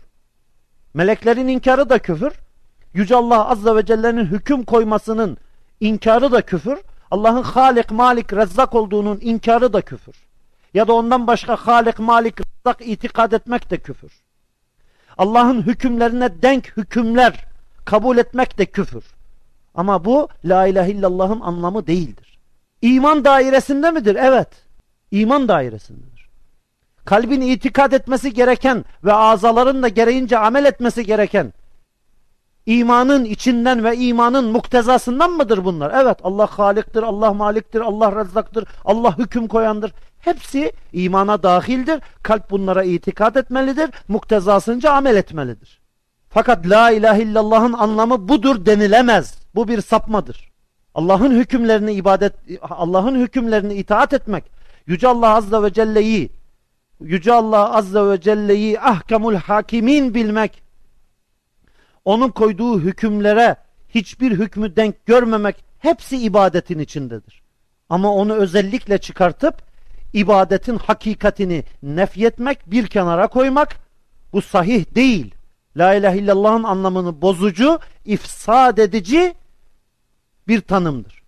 Meleklerin inkarı da küfür. Yüce Allah Azze ve Celle'nin hüküm koymasının inkarı da küfür. Allah'ın Halik, Malik, Rezzak olduğunun inkarı da küfür. Ya da ondan başka Halik, Malik, Rezzak itikad etmek de küfür. Allah'ın hükümlerine denk hükümler kabul etmek de küfür. Ama bu La ilahe illallah'ın anlamı değildir. İman dairesinde midir? Evet. İman dairesindedir. Kalbin itikad etmesi gereken ve azaların da gereğince amel etmesi gereken imanın içinden ve imanın muktezasından mıdır bunlar? Evet Allah Halik'tir, Allah Malik'tir, Allah Rezzaktır, Allah hüküm koyandır. Hepsi imana dahildir. Kalp bunlara itikad etmelidir. Muktezasınca amel etmelidir. Fakat la ilahe illallah'ın anlamı budur denilemez. Bu bir sapmadır. Allah'ın hükümlerini ibadet Allah'ın hükümlerini itaat etmek, yüce Allah azze ve celle'yi yüce Allah azze ve celle'yi ahkamul hakimin bilmek, onun koyduğu hükümlere hiçbir hükmü denk görmemek hepsi ibadetin içindedir. Ama onu özellikle çıkartıp ibadetin hakikatini nefyetmek, bir kenara koymak bu sahih değil. La ilahe illallah'ın anlamını bozucu, ifsad edici bir tanımdır.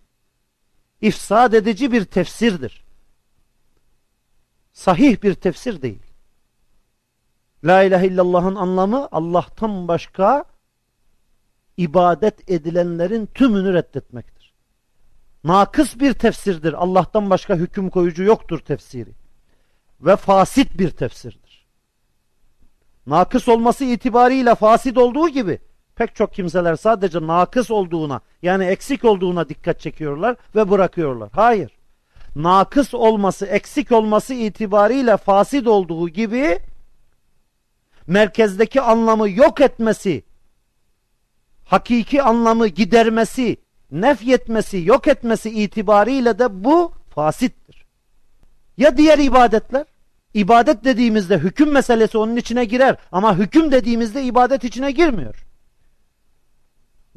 İfsad edici bir tefsirdir. Sahih bir tefsir değil. La ilahe illallah'ın anlamı Allah'tan başka ibadet edilenlerin tümünü reddetmektir. Nakıs bir tefsirdir. Allah'tan başka hüküm koyucu yoktur tefsiri. Ve fasit bir tefsirdir. Nakıs olması itibariyle fasit olduğu gibi pek çok kimseler sadece nakıs olduğuna yani eksik olduğuna dikkat çekiyorlar ve bırakıyorlar. Hayır. Nakıs olması, eksik olması itibariyle fasit olduğu gibi merkezdeki anlamı yok etmesi hakiki anlamı gidermesi, nefyetmesi, yok etmesi itibariyle de bu fasittir. Ya diğer ibadetler? İbadet dediğimizde hüküm meselesi onun içine girer ama hüküm dediğimizde ibadet içine girmiyor.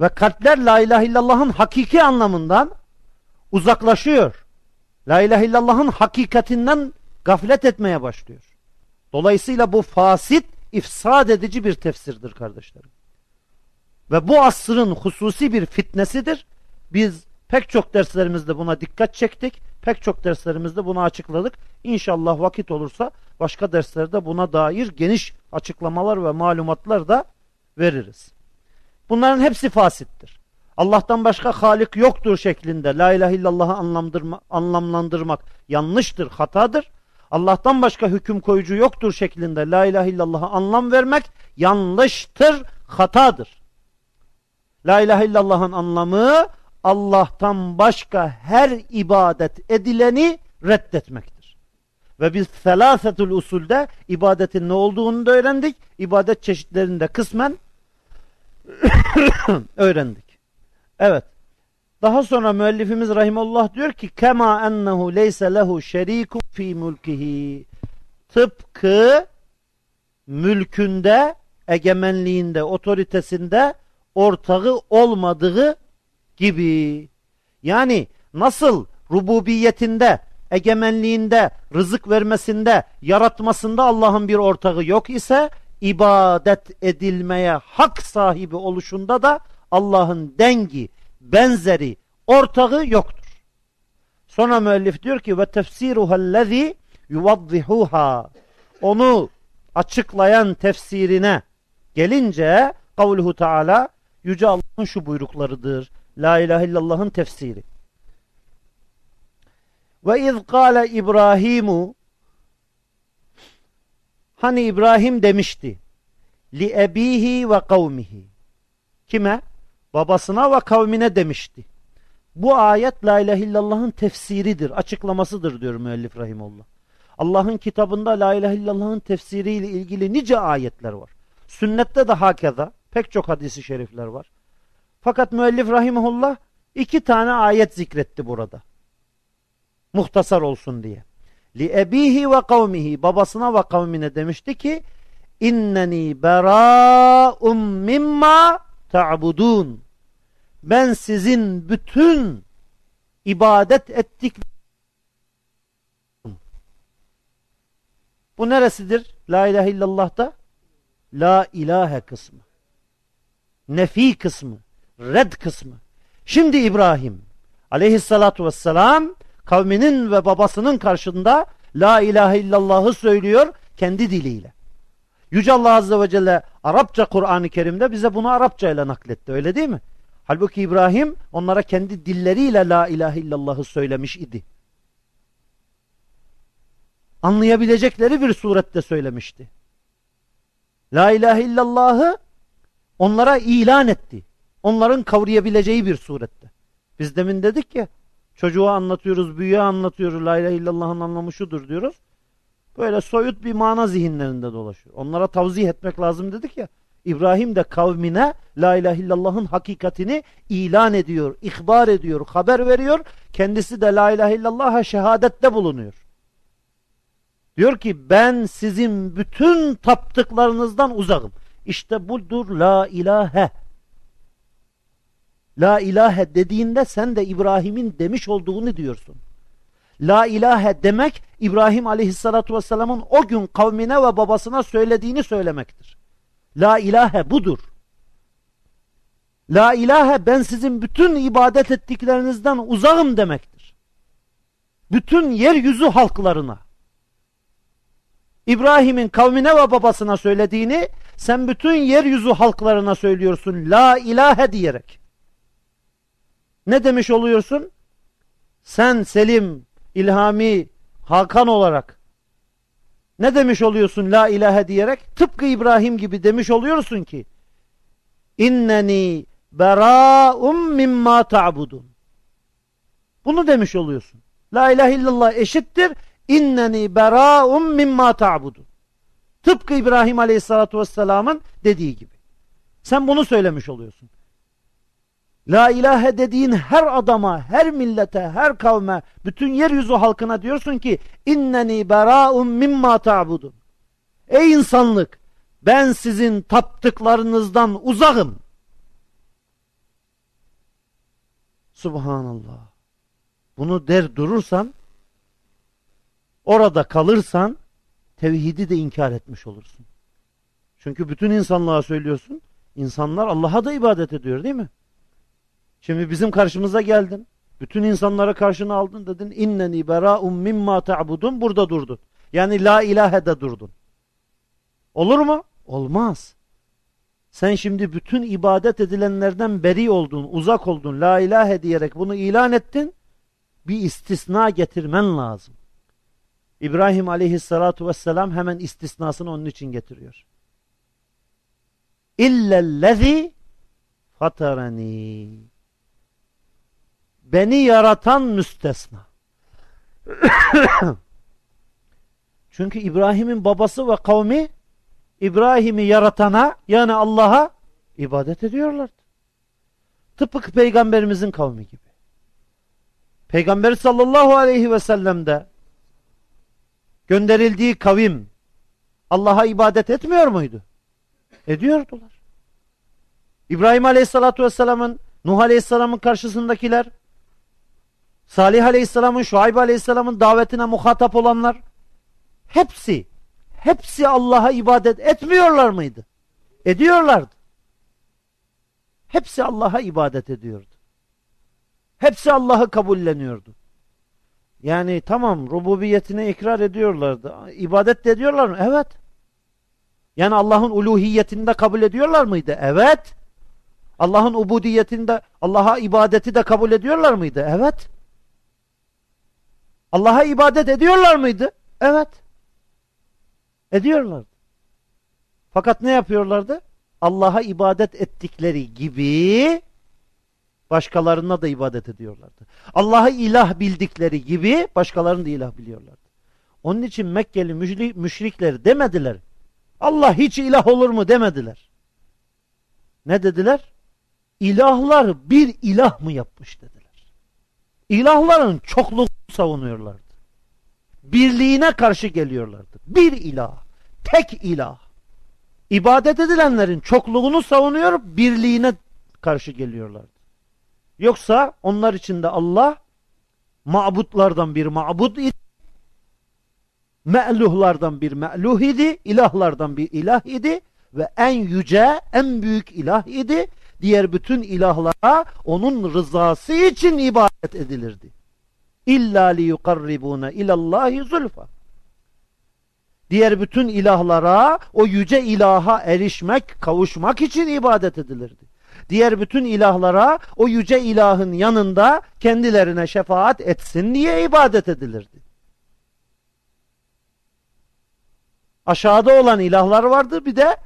Ve kalpler la ilahe illallah'ın hakiki anlamından uzaklaşıyor. La ilahe illallah'ın hakikatinden gaflet etmeye başlıyor. Dolayısıyla bu fasit, ifsad edici bir tefsirdir kardeşlerim. Ve bu asrın hususi bir fitnesidir. Biz pek çok derslerimizde buna dikkat çektik. Pek çok derslerimizde bunu açıkladık. İnşallah vakit olursa başka derslerde buna dair geniş açıklamalar ve malumatlar da veririz. Bunların hepsi fasittir. Allah'tan başka Halik yoktur şeklinde La ilahe illallah'ı anlamlandırmak yanlıştır, hatadır. Allah'tan başka hüküm koyucu yoktur şeklinde La ilahe illallah'a anlam vermek yanlıştır, hatadır. La ilahe illallah'ın anlamı Allah'tan başka her ibadet edileni reddetmektir. Ve biz selasetul usulde ibadetin ne olduğunu da öğrendik. İbadet çeşitlerini de kısmen öğrendik. Evet. Daha sonra müellifimiz rahimullah diyor ki kema ennehu leyse lehu şerikun fi mulkihi tıpkı mülkünde egemenliğinde otoritesinde ortağı olmadığı gibi. Yani nasıl rububiyetinde, egemenliğinde, rızık vermesinde, yaratmasında Allah'ın bir ortağı yok ise ibadet edilmeye hak sahibi oluşunda da Allah'ın dengi, benzeri, ortağı yoktur. Sonra müellif diyor ki ve tefsiruhellezî yuvaddihuha onu açıklayan tefsirine gelince kavluhu Teala Yüce Allah'ın şu buyruklarıdır. La ilahe illallah'ın tefsiri. Ve iz kâle İbrahimu Hani İbrahim demişti. li ebihi ve kavmihi. Kime? Babasına ve kavmine demişti. Bu ayet la ilahe illallah'ın tefsiridir, açıklamasıdır diyor müellif rahimullah. Allah'ın kitabında la ilahe illallah'ın tefsiriyle ilgili nice ayetler var. Sünnette de hakeza pek çok hadisi şerifler var. Fakat müellif rahimullah iki tane ayet zikretti burada. Muhtasar olsun diye. Li ebihi ve kavmihi babasına ve kavmine demişti ki inneni bera'um mimma ta'budun. Ben sizin bütün ibadet ettik Bu neresidir? La ilahe illallah'ta la ilahe kısmı. Nefi kısmı. Red kısmı. Şimdi İbrahim aleyhissalatu vesselam kavminin ve babasının karşında la ilahe illallah'ı söylüyor kendi diliyle. Yüce Allah Azze ve Celle Arapça Kur'an-ı Kerim'de bize bunu Arapça ile nakletti öyle değil mi? Halbuki İbrahim onlara kendi dilleriyle la ilahe illallah'ı söylemiş idi. Anlayabilecekleri bir surette söylemişti. La ilahe illallah'ı onlara ilan etti. Onların kavrayabileceği bir surette. Biz demin dedik ya çocuğa anlatıyoruz, büyüğe anlatıyoruz. La ilahe illallah'ın anlamı şudur diyoruz. Böyle soyut bir mana zihinlerinde dolaşıyor. Onlara tavzih etmek lazım dedik ya. İbrahim de kavmine la ilahe illallah'ın hakikatini ilan ediyor, ihbar ediyor, haber veriyor. Kendisi de la ilahe illallah'a şehadette bulunuyor. Diyor ki ben sizin bütün taptıklarınızdan uzakım. İşte budur la ilahe. La ilahe dediğinde sen de İbrahim'in demiş olduğunu diyorsun. La ilahe demek İbrahim aleyhissalatu vesselamın o gün kavmine ve babasına söylediğini söylemektir. La ilahe budur. La ilahe ben sizin bütün ibadet ettiklerinizden uzağım demektir. Bütün yeryüzü halklarına. İbrahim'in kavmine ve babasına söylediğini sen bütün yeryüzü halklarına söylüyorsun. La ilahe diyerek. Ne demiş oluyorsun? Sen Selim, İlhami, Hakan olarak ne demiş oluyorsun la ilahe diyerek? Tıpkı İbrahim gibi demiş oluyorsun ki inneni bera'um mimma ta'budun. Bunu demiş oluyorsun. La ilahe illallah eşittir inneni bera'um mimma ta'budun. Tıpkı İbrahim Aleyhisselatü Vesselam'ın dediği gibi. Sen bunu söylemiş oluyorsun. La ilahe dediğin her adama, her millete, her kavme, bütün yeryüzü halkına diyorsun ki inneni bera'um mimma ta'budun. Ey insanlık ben sizin taptıklarınızdan uzakım. Subhanallah. Bunu der durursan orada kalırsan tevhidi de inkar etmiş olursun. Çünkü bütün insanlığa söylüyorsun. İnsanlar Allah'a da ibadet ediyor değil mi? Şimdi bizim karşımıza geldin. Bütün insanlara karşına aldın dedin. İnneni bera'um mimma ta'budun. Burada durdun. Yani la ilahe de durdun. Olur mu? Olmaz. Sen şimdi bütün ibadet edilenlerden beri oldun, uzak oldun, la ilahe diyerek bunu ilan ettin. Bir istisna getirmen lazım. İbrahim aleyhissalatu vesselam hemen istisnasını onun için getiriyor. İllellezi fatarani Beni yaratan müstesna. Çünkü İbrahim'in babası ve kavmi İbrahim'i yaratana yani Allah'a ibadet ediyorlardı. Tıpkı peygamberimizin kavmi gibi. Peygamber sallallahu aleyhi ve sellem'de gönderildiği kavim Allah'a ibadet etmiyor muydu? Ediyordular. İbrahim aleyhissalatu vesselamın Nuh aleyhisselamın karşısındakiler Salih Aleyhisselam'ın, Şuayb Aleyhisselam'ın davetine muhatap olanlar hepsi, hepsi Allah'a ibadet etmiyorlar mıydı? Ediyorlardı. Hepsi Allah'a ibadet ediyordu. Hepsi Allah'ı kabulleniyordu. Yani tamam rububiyetine ikrar ediyorlardı. İbadet de ediyorlar mı? Evet. Yani Allah'ın uluhiyetini de kabul ediyorlar mıydı? Evet. Allah'ın ubudiyetinde Allah'a ibadeti de kabul ediyorlar mıydı? Evet. Allah'a ibadet ediyorlar mıydı? Evet. Ediyorlardı. Fakat ne yapıyorlardı? Allah'a ibadet ettikleri gibi başkalarına da ibadet ediyorlardı. Allah'ı ilah bildikleri gibi başkalarını da ilah biliyorlardı. Onun için Mekkeli müşrikler demediler. Allah hiç ilah olur mu demediler. Ne dediler? İlahlar bir ilah mı yapmış dediler. İlahların çokluğunu savunuyorlardı. Birliğine karşı geliyorlardı. Bir ilah, tek ilah. İbadet edilenlerin çokluğunu savunuyor, birliğine karşı geliyorlardı. Yoksa onlar içinde Allah mabutlardan bir mabut idi. Me'luhlardan bir me'luh idi. ilahlardan bir ilah idi. Ve en yüce, en büyük ilah idi. Diğer bütün ilahlara onun rızası için ibadet edilirdi. İlla li yukarribuna ilallahi zulfa. Diğer bütün ilahlara o yüce ilaha erişmek, kavuşmak için ibadet edilirdi diğer bütün ilahlara o yüce ilahın yanında kendilerine şefaat etsin diye ibadet edilirdi. Aşağıda olan ilahlar vardı bir de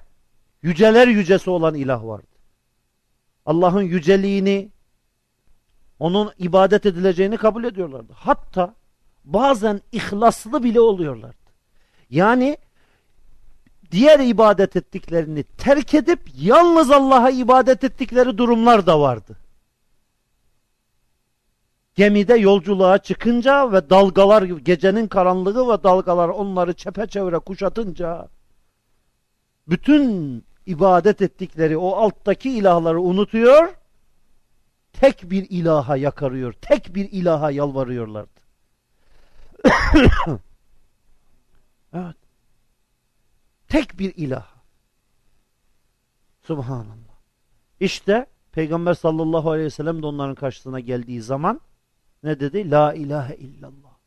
yüceler yücesi olan ilah vardı. Allah'ın yüceliğini onun ibadet edileceğini kabul ediyorlardı. Hatta bazen ihlaslı bile oluyorlardı. Yani diğer ibadet ettiklerini terk edip yalnız Allah'a ibadet ettikleri durumlar da vardı. Gemide yolculuğa çıkınca ve dalgalar gecenin karanlığı ve dalgalar onları çepeçevre kuşatınca bütün ibadet ettikleri o alttaki ilahları unutuyor tek bir ilaha yakarıyor. Tek bir ilaha yalvarıyorlardı. evet. Tek bir ilah. Subhanallah. İşte Peygamber sallallahu aleyhi ve sellem de onların karşısına geldiği zaman ne dedi? La ilahe illallah.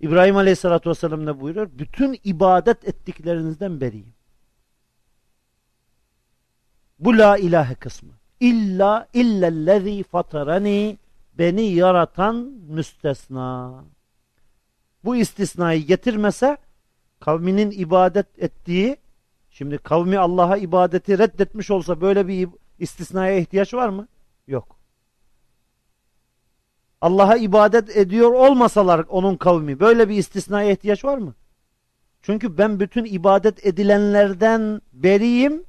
İbrahim aleyhissalatü vesselam ne buyuruyor? Bütün ibadet ettiklerinizden beriyim. Bu la ilahe kısmı. İlla illellezî fatarani beni yaratan müstesna. Bu istisnayı getirmese kavminin ibadet ettiği şimdi kavmi Allah'a ibadeti reddetmiş olsa böyle bir istisnaya ihtiyaç var mı? Yok. Allah'a ibadet ediyor olmasalar onun kavmi böyle bir istisnaya ihtiyaç var mı? Çünkü ben bütün ibadet edilenlerden beriyim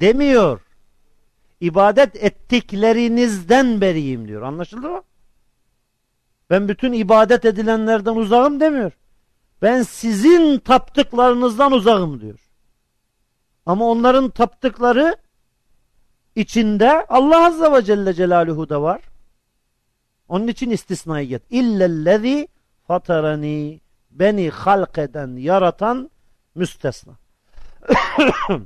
demiyor. İbadet ettiklerinizden beriyim diyor. Anlaşıldı mı? Ben bütün ibadet edilenlerden uzağım demiyor. Ben sizin taptıklarınızdan uzağım diyor. Ama onların taptıkları içinde Allah Azze ve Celle Celaluhu da var. Onun için istisnayı get. İllellezî fatarani beni halk eden, yaratan müstesna.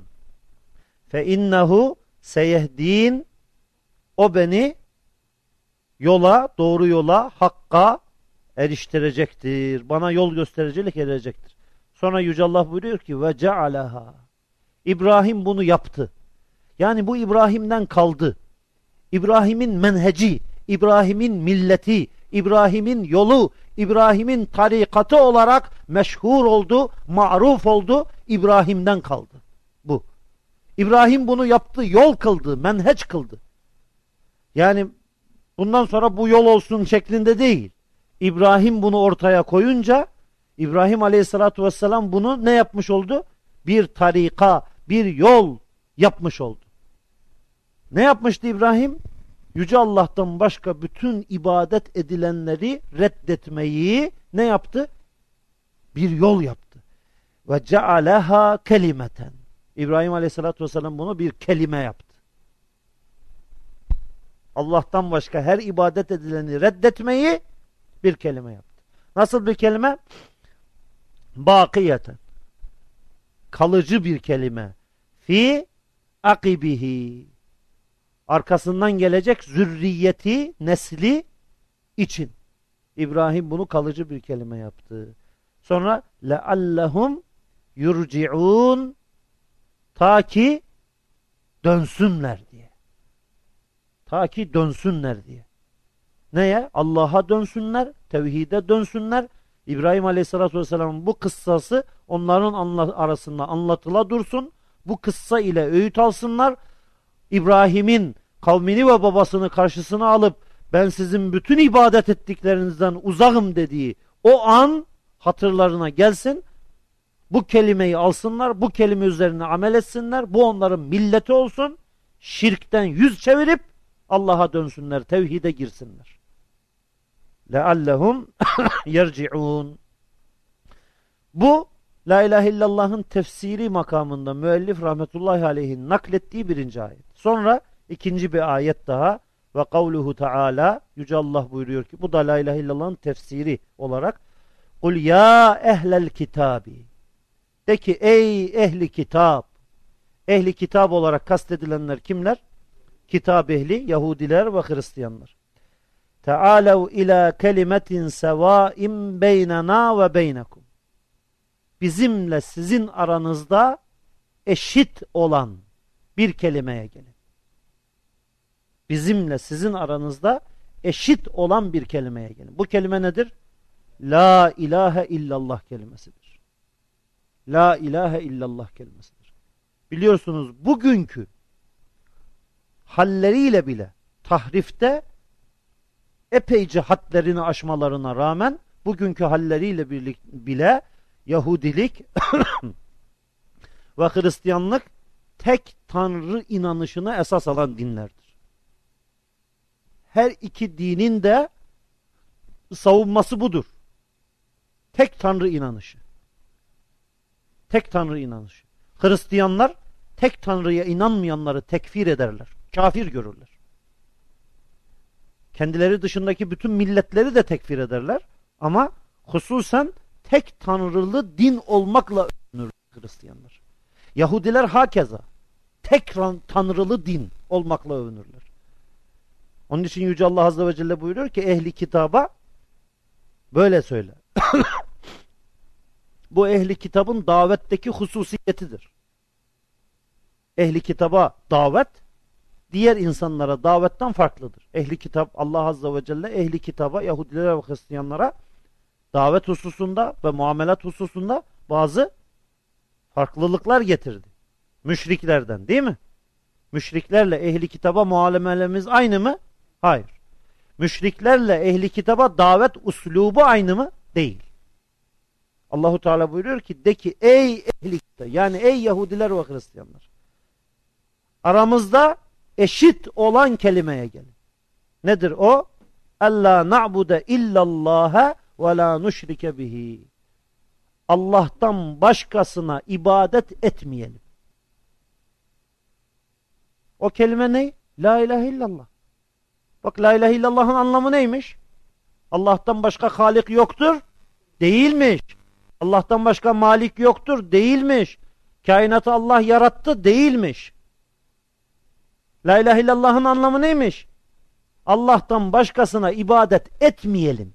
Fe innehu seyehdin o beni yola, doğru yola, hakka, eriştirecektir. Bana yol göstericilik edecektir. Sonra Yüce Allah buyuruyor ki ve cealaha. İbrahim bunu yaptı. Yani bu İbrahim'den kaldı. İbrahim'in menheci, İbrahim'in milleti, İbrahim'in yolu, İbrahim'in tarikatı olarak meşhur oldu, maruf oldu, İbrahim'den kaldı. Bu. İbrahim bunu yaptı, yol kıldı, menheç kıldı. Yani bundan sonra bu yol olsun şeklinde değil. İbrahim bunu ortaya koyunca İbrahim Aleyhisselatü Vesselam bunu ne yapmış oldu? Bir tarika, bir yol yapmış oldu. Ne yapmıştı İbrahim? Yüce Allah'tan başka bütün ibadet edilenleri reddetmeyi ne yaptı? Bir yol yaptı. Ve cealeha kelimeten. İbrahim Aleyhisselatü Vesselam bunu bir kelime yaptı. Allah'tan başka her ibadet edileni reddetmeyi bir kelime yaptı. Nasıl bir kelime? Bakiyeten. Kalıcı bir kelime. Fi akibihi. Arkasından gelecek zürriyeti, nesli için. İbrahim bunu kalıcı bir kelime yaptı. Sonra leallehum yurciun ta ki dönsünler diye. Ta ki dönsünler diye. Neye? Allah'a dönsünler, tevhide dönsünler, İbrahim Aleyhisselatü Vesselam'ın bu kıssası onların anla arasında anlatıla dursun. Bu kıssa ile öğüt alsınlar. İbrahim'in kavmini ve babasını karşısına alıp ben sizin bütün ibadet ettiklerinizden uzakım dediği o an hatırlarına gelsin. Bu kelimeyi alsınlar, bu kelime üzerine amel etsinler. Bu onların milleti olsun. Şirkten yüz çevirip Allah'a dönsünler, tevhide girsinler. لَعَلَّهُمْ يَرْجِعُونَ Bu La ilahe illallah'ın tefsiri makamında müellif rahmetullahi aleyhin naklettiği birinci ayet. Sonra ikinci bir ayet daha ve kavluhu taala Yüce Allah buyuruyor ki bu da la ilahe illallah'ın tefsiri olarak Kul ya ehlel kitabi de ki ey ehli kitap ehli kitap olarak kastedilenler kimler? Kitap ehli Yahudiler ve Hristiyanlar. Tealev ila kelimetin sevaim beynena ve beynekum. Bizimle sizin aranızda eşit olan bir kelimeye gelin. Bizimle sizin aranızda eşit olan bir kelimeye gelin. Bu kelime nedir? La ilahe illallah kelimesidir. La ilahe illallah kelimesidir. Biliyorsunuz bugünkü halleriyle bile tahrifte epeyce hadlerini aşmalarına rağmen bugünkü halleriyle bile Yahudilik ve Hristiyanlık tek tanrı inanışını esas alan dinlerdir. Her iki dinin de savunması budur. Tek tanrı inanışı. Tek tanrı inanışı. Hristiyanlar tek tanrıya inanmayanları tekfir ederler. Kafir görürler. Kendileri dışındaki bütün milletleri de tekfir ederler. Ama hususen tek tanrılı din olmakla övünür Hristiyanlar. Yahudiler hakeza tek tanrılı din olmakla övünürler. Onun için Yüce Allah Azze ve Celle buyuruyor ki ehli kitaba böyle söyle. Bu ehli kitabın davetteki hususiyetidir. Ehli kitaba davet diğer insanlara davetten farklıdır. Ehli kitap Allah Azze ve Celle ehli kitaba Yahudilere ve Hristiyanlara davet hususunda ve muamelat hususunda bazı farklılıklar getirdi. Müşriklerden değil mi? Müşriklerle ehli kitaba muamelemiz aynı mı? Hayır. Müşriklerle ehli kitaba davet uslubu aynı mı? Değil. Allahu Teala buyuruyor ki de ki ey ehli kitap yani ey Yahudiler ve Hristiyanlar aramızda eşit olan kelimeye gelin. Nedir o? Allah na'bude illallaha ve la nuşrike bihi. Allah'tan başkasına ibadet etmeyelim. O kelime ne? La ilahe illallah. Bak la ilahe illallah'ın anlamı neymiş? Allah'tan başka halik yoktur. Değilmiş. Allah'tan başka malik yoktur. Değilmiş. Kainatı Allah yarattı. Değilmiş. La ilahe illallah'ın anlamı neymiş? Allah'tan başkasına ibadet etmeyelim.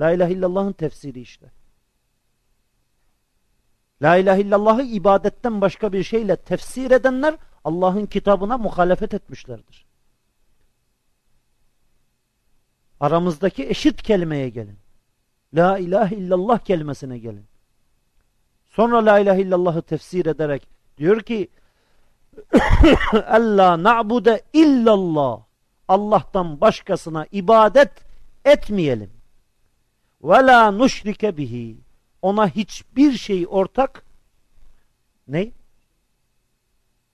La ilahe illallah'ın tefsiri işte. La ilahe illallah'ı ibadetten başka bir şeyle tefsir edenler Allah'ın kitabına muhalefet etmişlerdir. Aramızdaki eşit kelimeye gelin. La ilahe illallah kelimesine gelin. Sonra la ilahe illallah'ı tefsir ederek diyor ki Allah na'bude illallah Allah'tan başkasına ibadet etmeyelim. Ve la nuşrike bihi ona hiçbir şey ortak ne?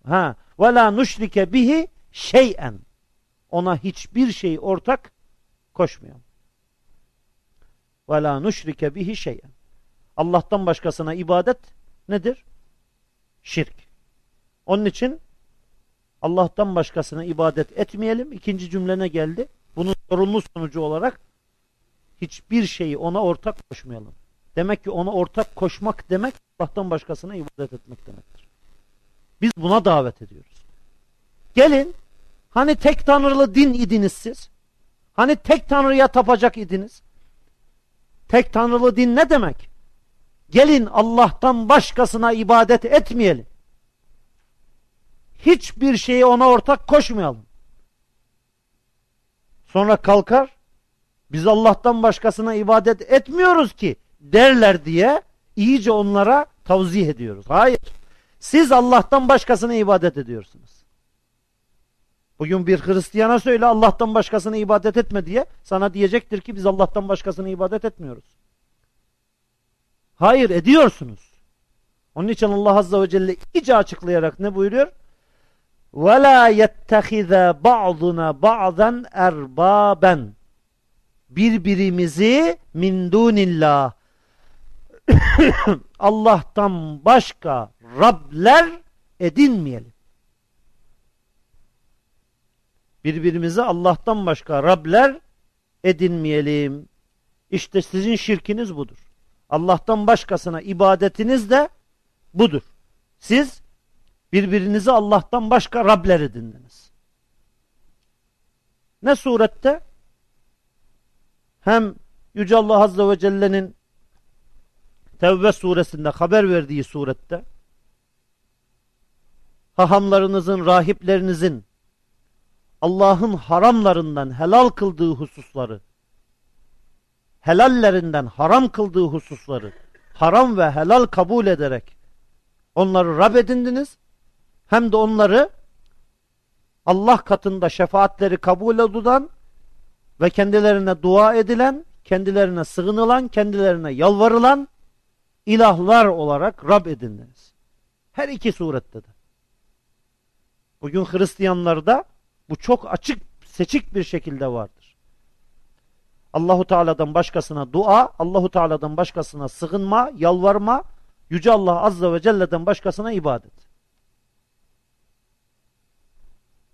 Ha, ve la nuşrike bihi şeyen ona hiçbir şey ortak koşmayalım. Ve la nuşrike bihi şeyen Allah'tan başkasına ibadet nedir? Şirk. Onun için Allah'tan başkasına ibadet etmeyelim. İkinci cümlene geldi. Bunun sorumlu sonucu olarak hiçbir şeyi ona ortak koşmayalım. Demek ki ona ortak koşmak demek Allah'tan başkasına ibadet etmek demektir. Biz buna davet ediyoruz. Gelin hani tek tanrılı din idiniz siz? Hani tek tanrıya tapacak idiniz? Tek tanrılı din ne demek? Gelin Allah'tan başkasına ibadet etmeyelim. Hiçbir şeyi ona ortak koşmayalım. Sonra kalkar biz Allah'tan başkasına ibadet etmiyoruz ki derler diye iyice onlara tavzih ediyoruz. Hayır. Siz Allah'tan başkasına ibadet ediyorsunuz. Bugün bir Hristiyana söyle Allah'tan başkasına ibadet etme diye sana diyecektir ki biz Allah'tan başkasına ibadet etmiyoruz. Hayır ediyorsunuz. Onun için Allah Azze ve Celle iyice açıklayarak ne buyuruyor? ve la yettehize ba'duna ba'dan erbaben birbirimizi min dunillah Allah'tan başka Rabler edinmeyelim. Birbirimizi Allah'tan başka Rabler edinmeyelim. İşte sizin şirkiniz budur. Allah'tan başkasına ibadetiniz de budur. Siz birbirinizi Allah'tan başka Rabler edindiniz. Ne surette? Hem Yüce Allah Azze ve Celle'nin Tevbe suresinde haber verdiği surette hahamlarınızın, rahiplerinizin Allah'ın haramlarından helal kıldığı hususları helallerinden haram kıldığı hususları haram ve helal kabul ederek onları Rab edindiniz. Hem de onları Allah katında şefaatleri kabul edilen ve kendilerine dua edilen, kendilerine sığınılan, kendilerine yalvarılan ilahlar olarak Rab edindiniz. Her iki surette de. Bugün Hristiyanlarda bu çok açık, seçik bir şekilde vardır. Allahu Teala'dan başkasına dua, Allahu Teala'dan başkasına sığınma, yalvarma, Yüce Allah Azze ve Celle'den başkasına ibadet.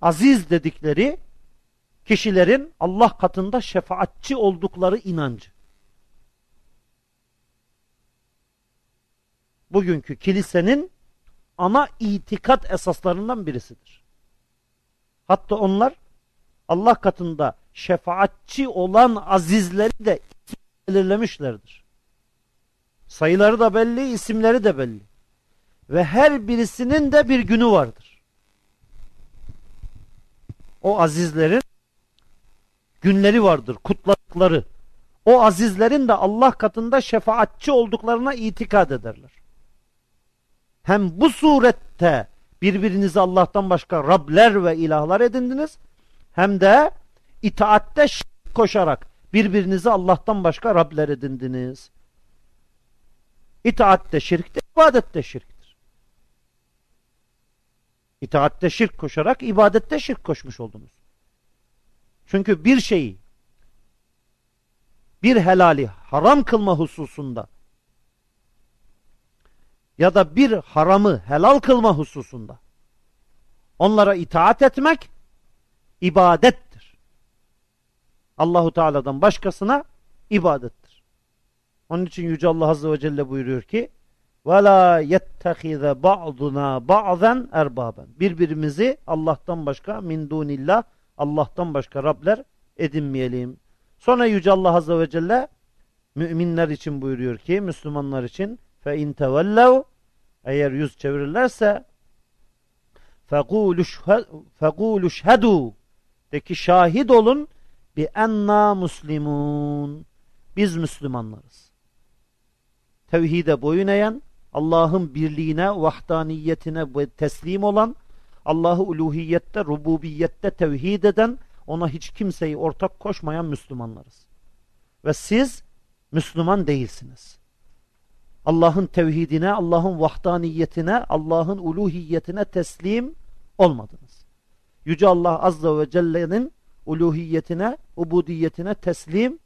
Aziz dedikleri kişilerin Allah katında şefaatçi oldukları inancı. Bugünkü kilisenin ana itikat esaslarından birisidir. Hatta onlar Allah katında şefaatçi olan azizleri de belirlemişlerdir. Sayıları da belli, isimleri de belli. Ve her birisinin de bir günü vardır. O azizlerin günleri vardır, kutladıkları. O azizlerin de Allah katında şefaatçi olduklarına itikad ederler. Hem bu surette birbirinizi Allah'tan başka Rabler ve ilahlar edindiniz. Hem de itaatte koşarak birbirinizi Allah'tan başka Rabler edindiniz. İtaatte şirk de ibadette şirktir. İtaatte şirk koşarak ibadette şirk koşmuş oldunuz. Çünkü bir şeyi bir helali haram kılma hususunda ya da bir haramı helal kılma hususunda onlara itaat etmek ibadettir. Allahu Teala'dan başkasına ibadettir. Onun için Yüce Allah Azze ve Celle buyuruyor ki ve la yettehize ba'duna ba'zen erbaben. Birbirimizi Allah'tan başka min dunillah Allah'tan başka Rabler edinmeyelim. Sonra Yüce Allah Azze ve Celle müminler için buyuruyor ki Müslümanlar için fe in eğer yüz çevirirlerse fekulu şhedu de ki şahit olun bi enna muslimun biz Müslümanlarız. Tevhide boyun eğen Allah'ın birliğine, vahdaniyetine teslim olan, Allah'ı uluhiyette, rububiyette tevhid eden, ona hiç kimseyi ortak koşmayan Müslümanlarız. Ve siz Müslüman değilsiniz. Allah'ın tevhidine, Allah'ın vahdaniyetine, Allah'ın uluhiyetine teslim olmadınız. Yüce Allah Azze ve Celle'nin uluhiyetine, ubudiyetine teslim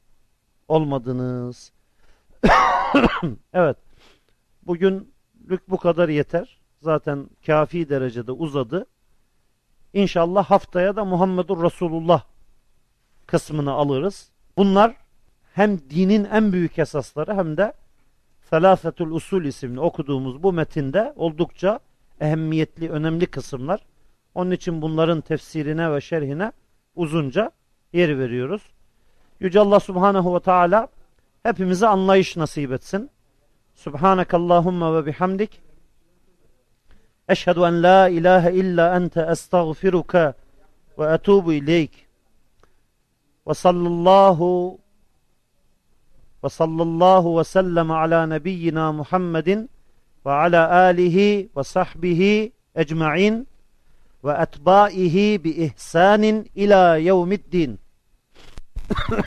olmadınız. evet. Bugünlük bu kadar yeter. Zaten kafi derecede uzadı. İnşallah haftaya da Muhammedur Resulullah kısmını alırız. Bunlar hem dinin en büyük esasları hem de Felafetul Usul isimli okuduğumuz bu metinde oldukça ehemmiyetli, önemli kısımlar. Onun için bunların tefsirine ve şerhine uzunca yer veriyoruz. Yüce Allah Subhanahu ve Teala hepimize anlayış nasip etsin. Subhanakallahumma ve bihamdik. Eşhedü en la ilahe illa ente estağfiruka ve etubu ileyk. Ve sallallahu Ve sallallahu ve sellem ala nebiyyina Muhammedin ve ala alihi ve sahbihi ecma'in ve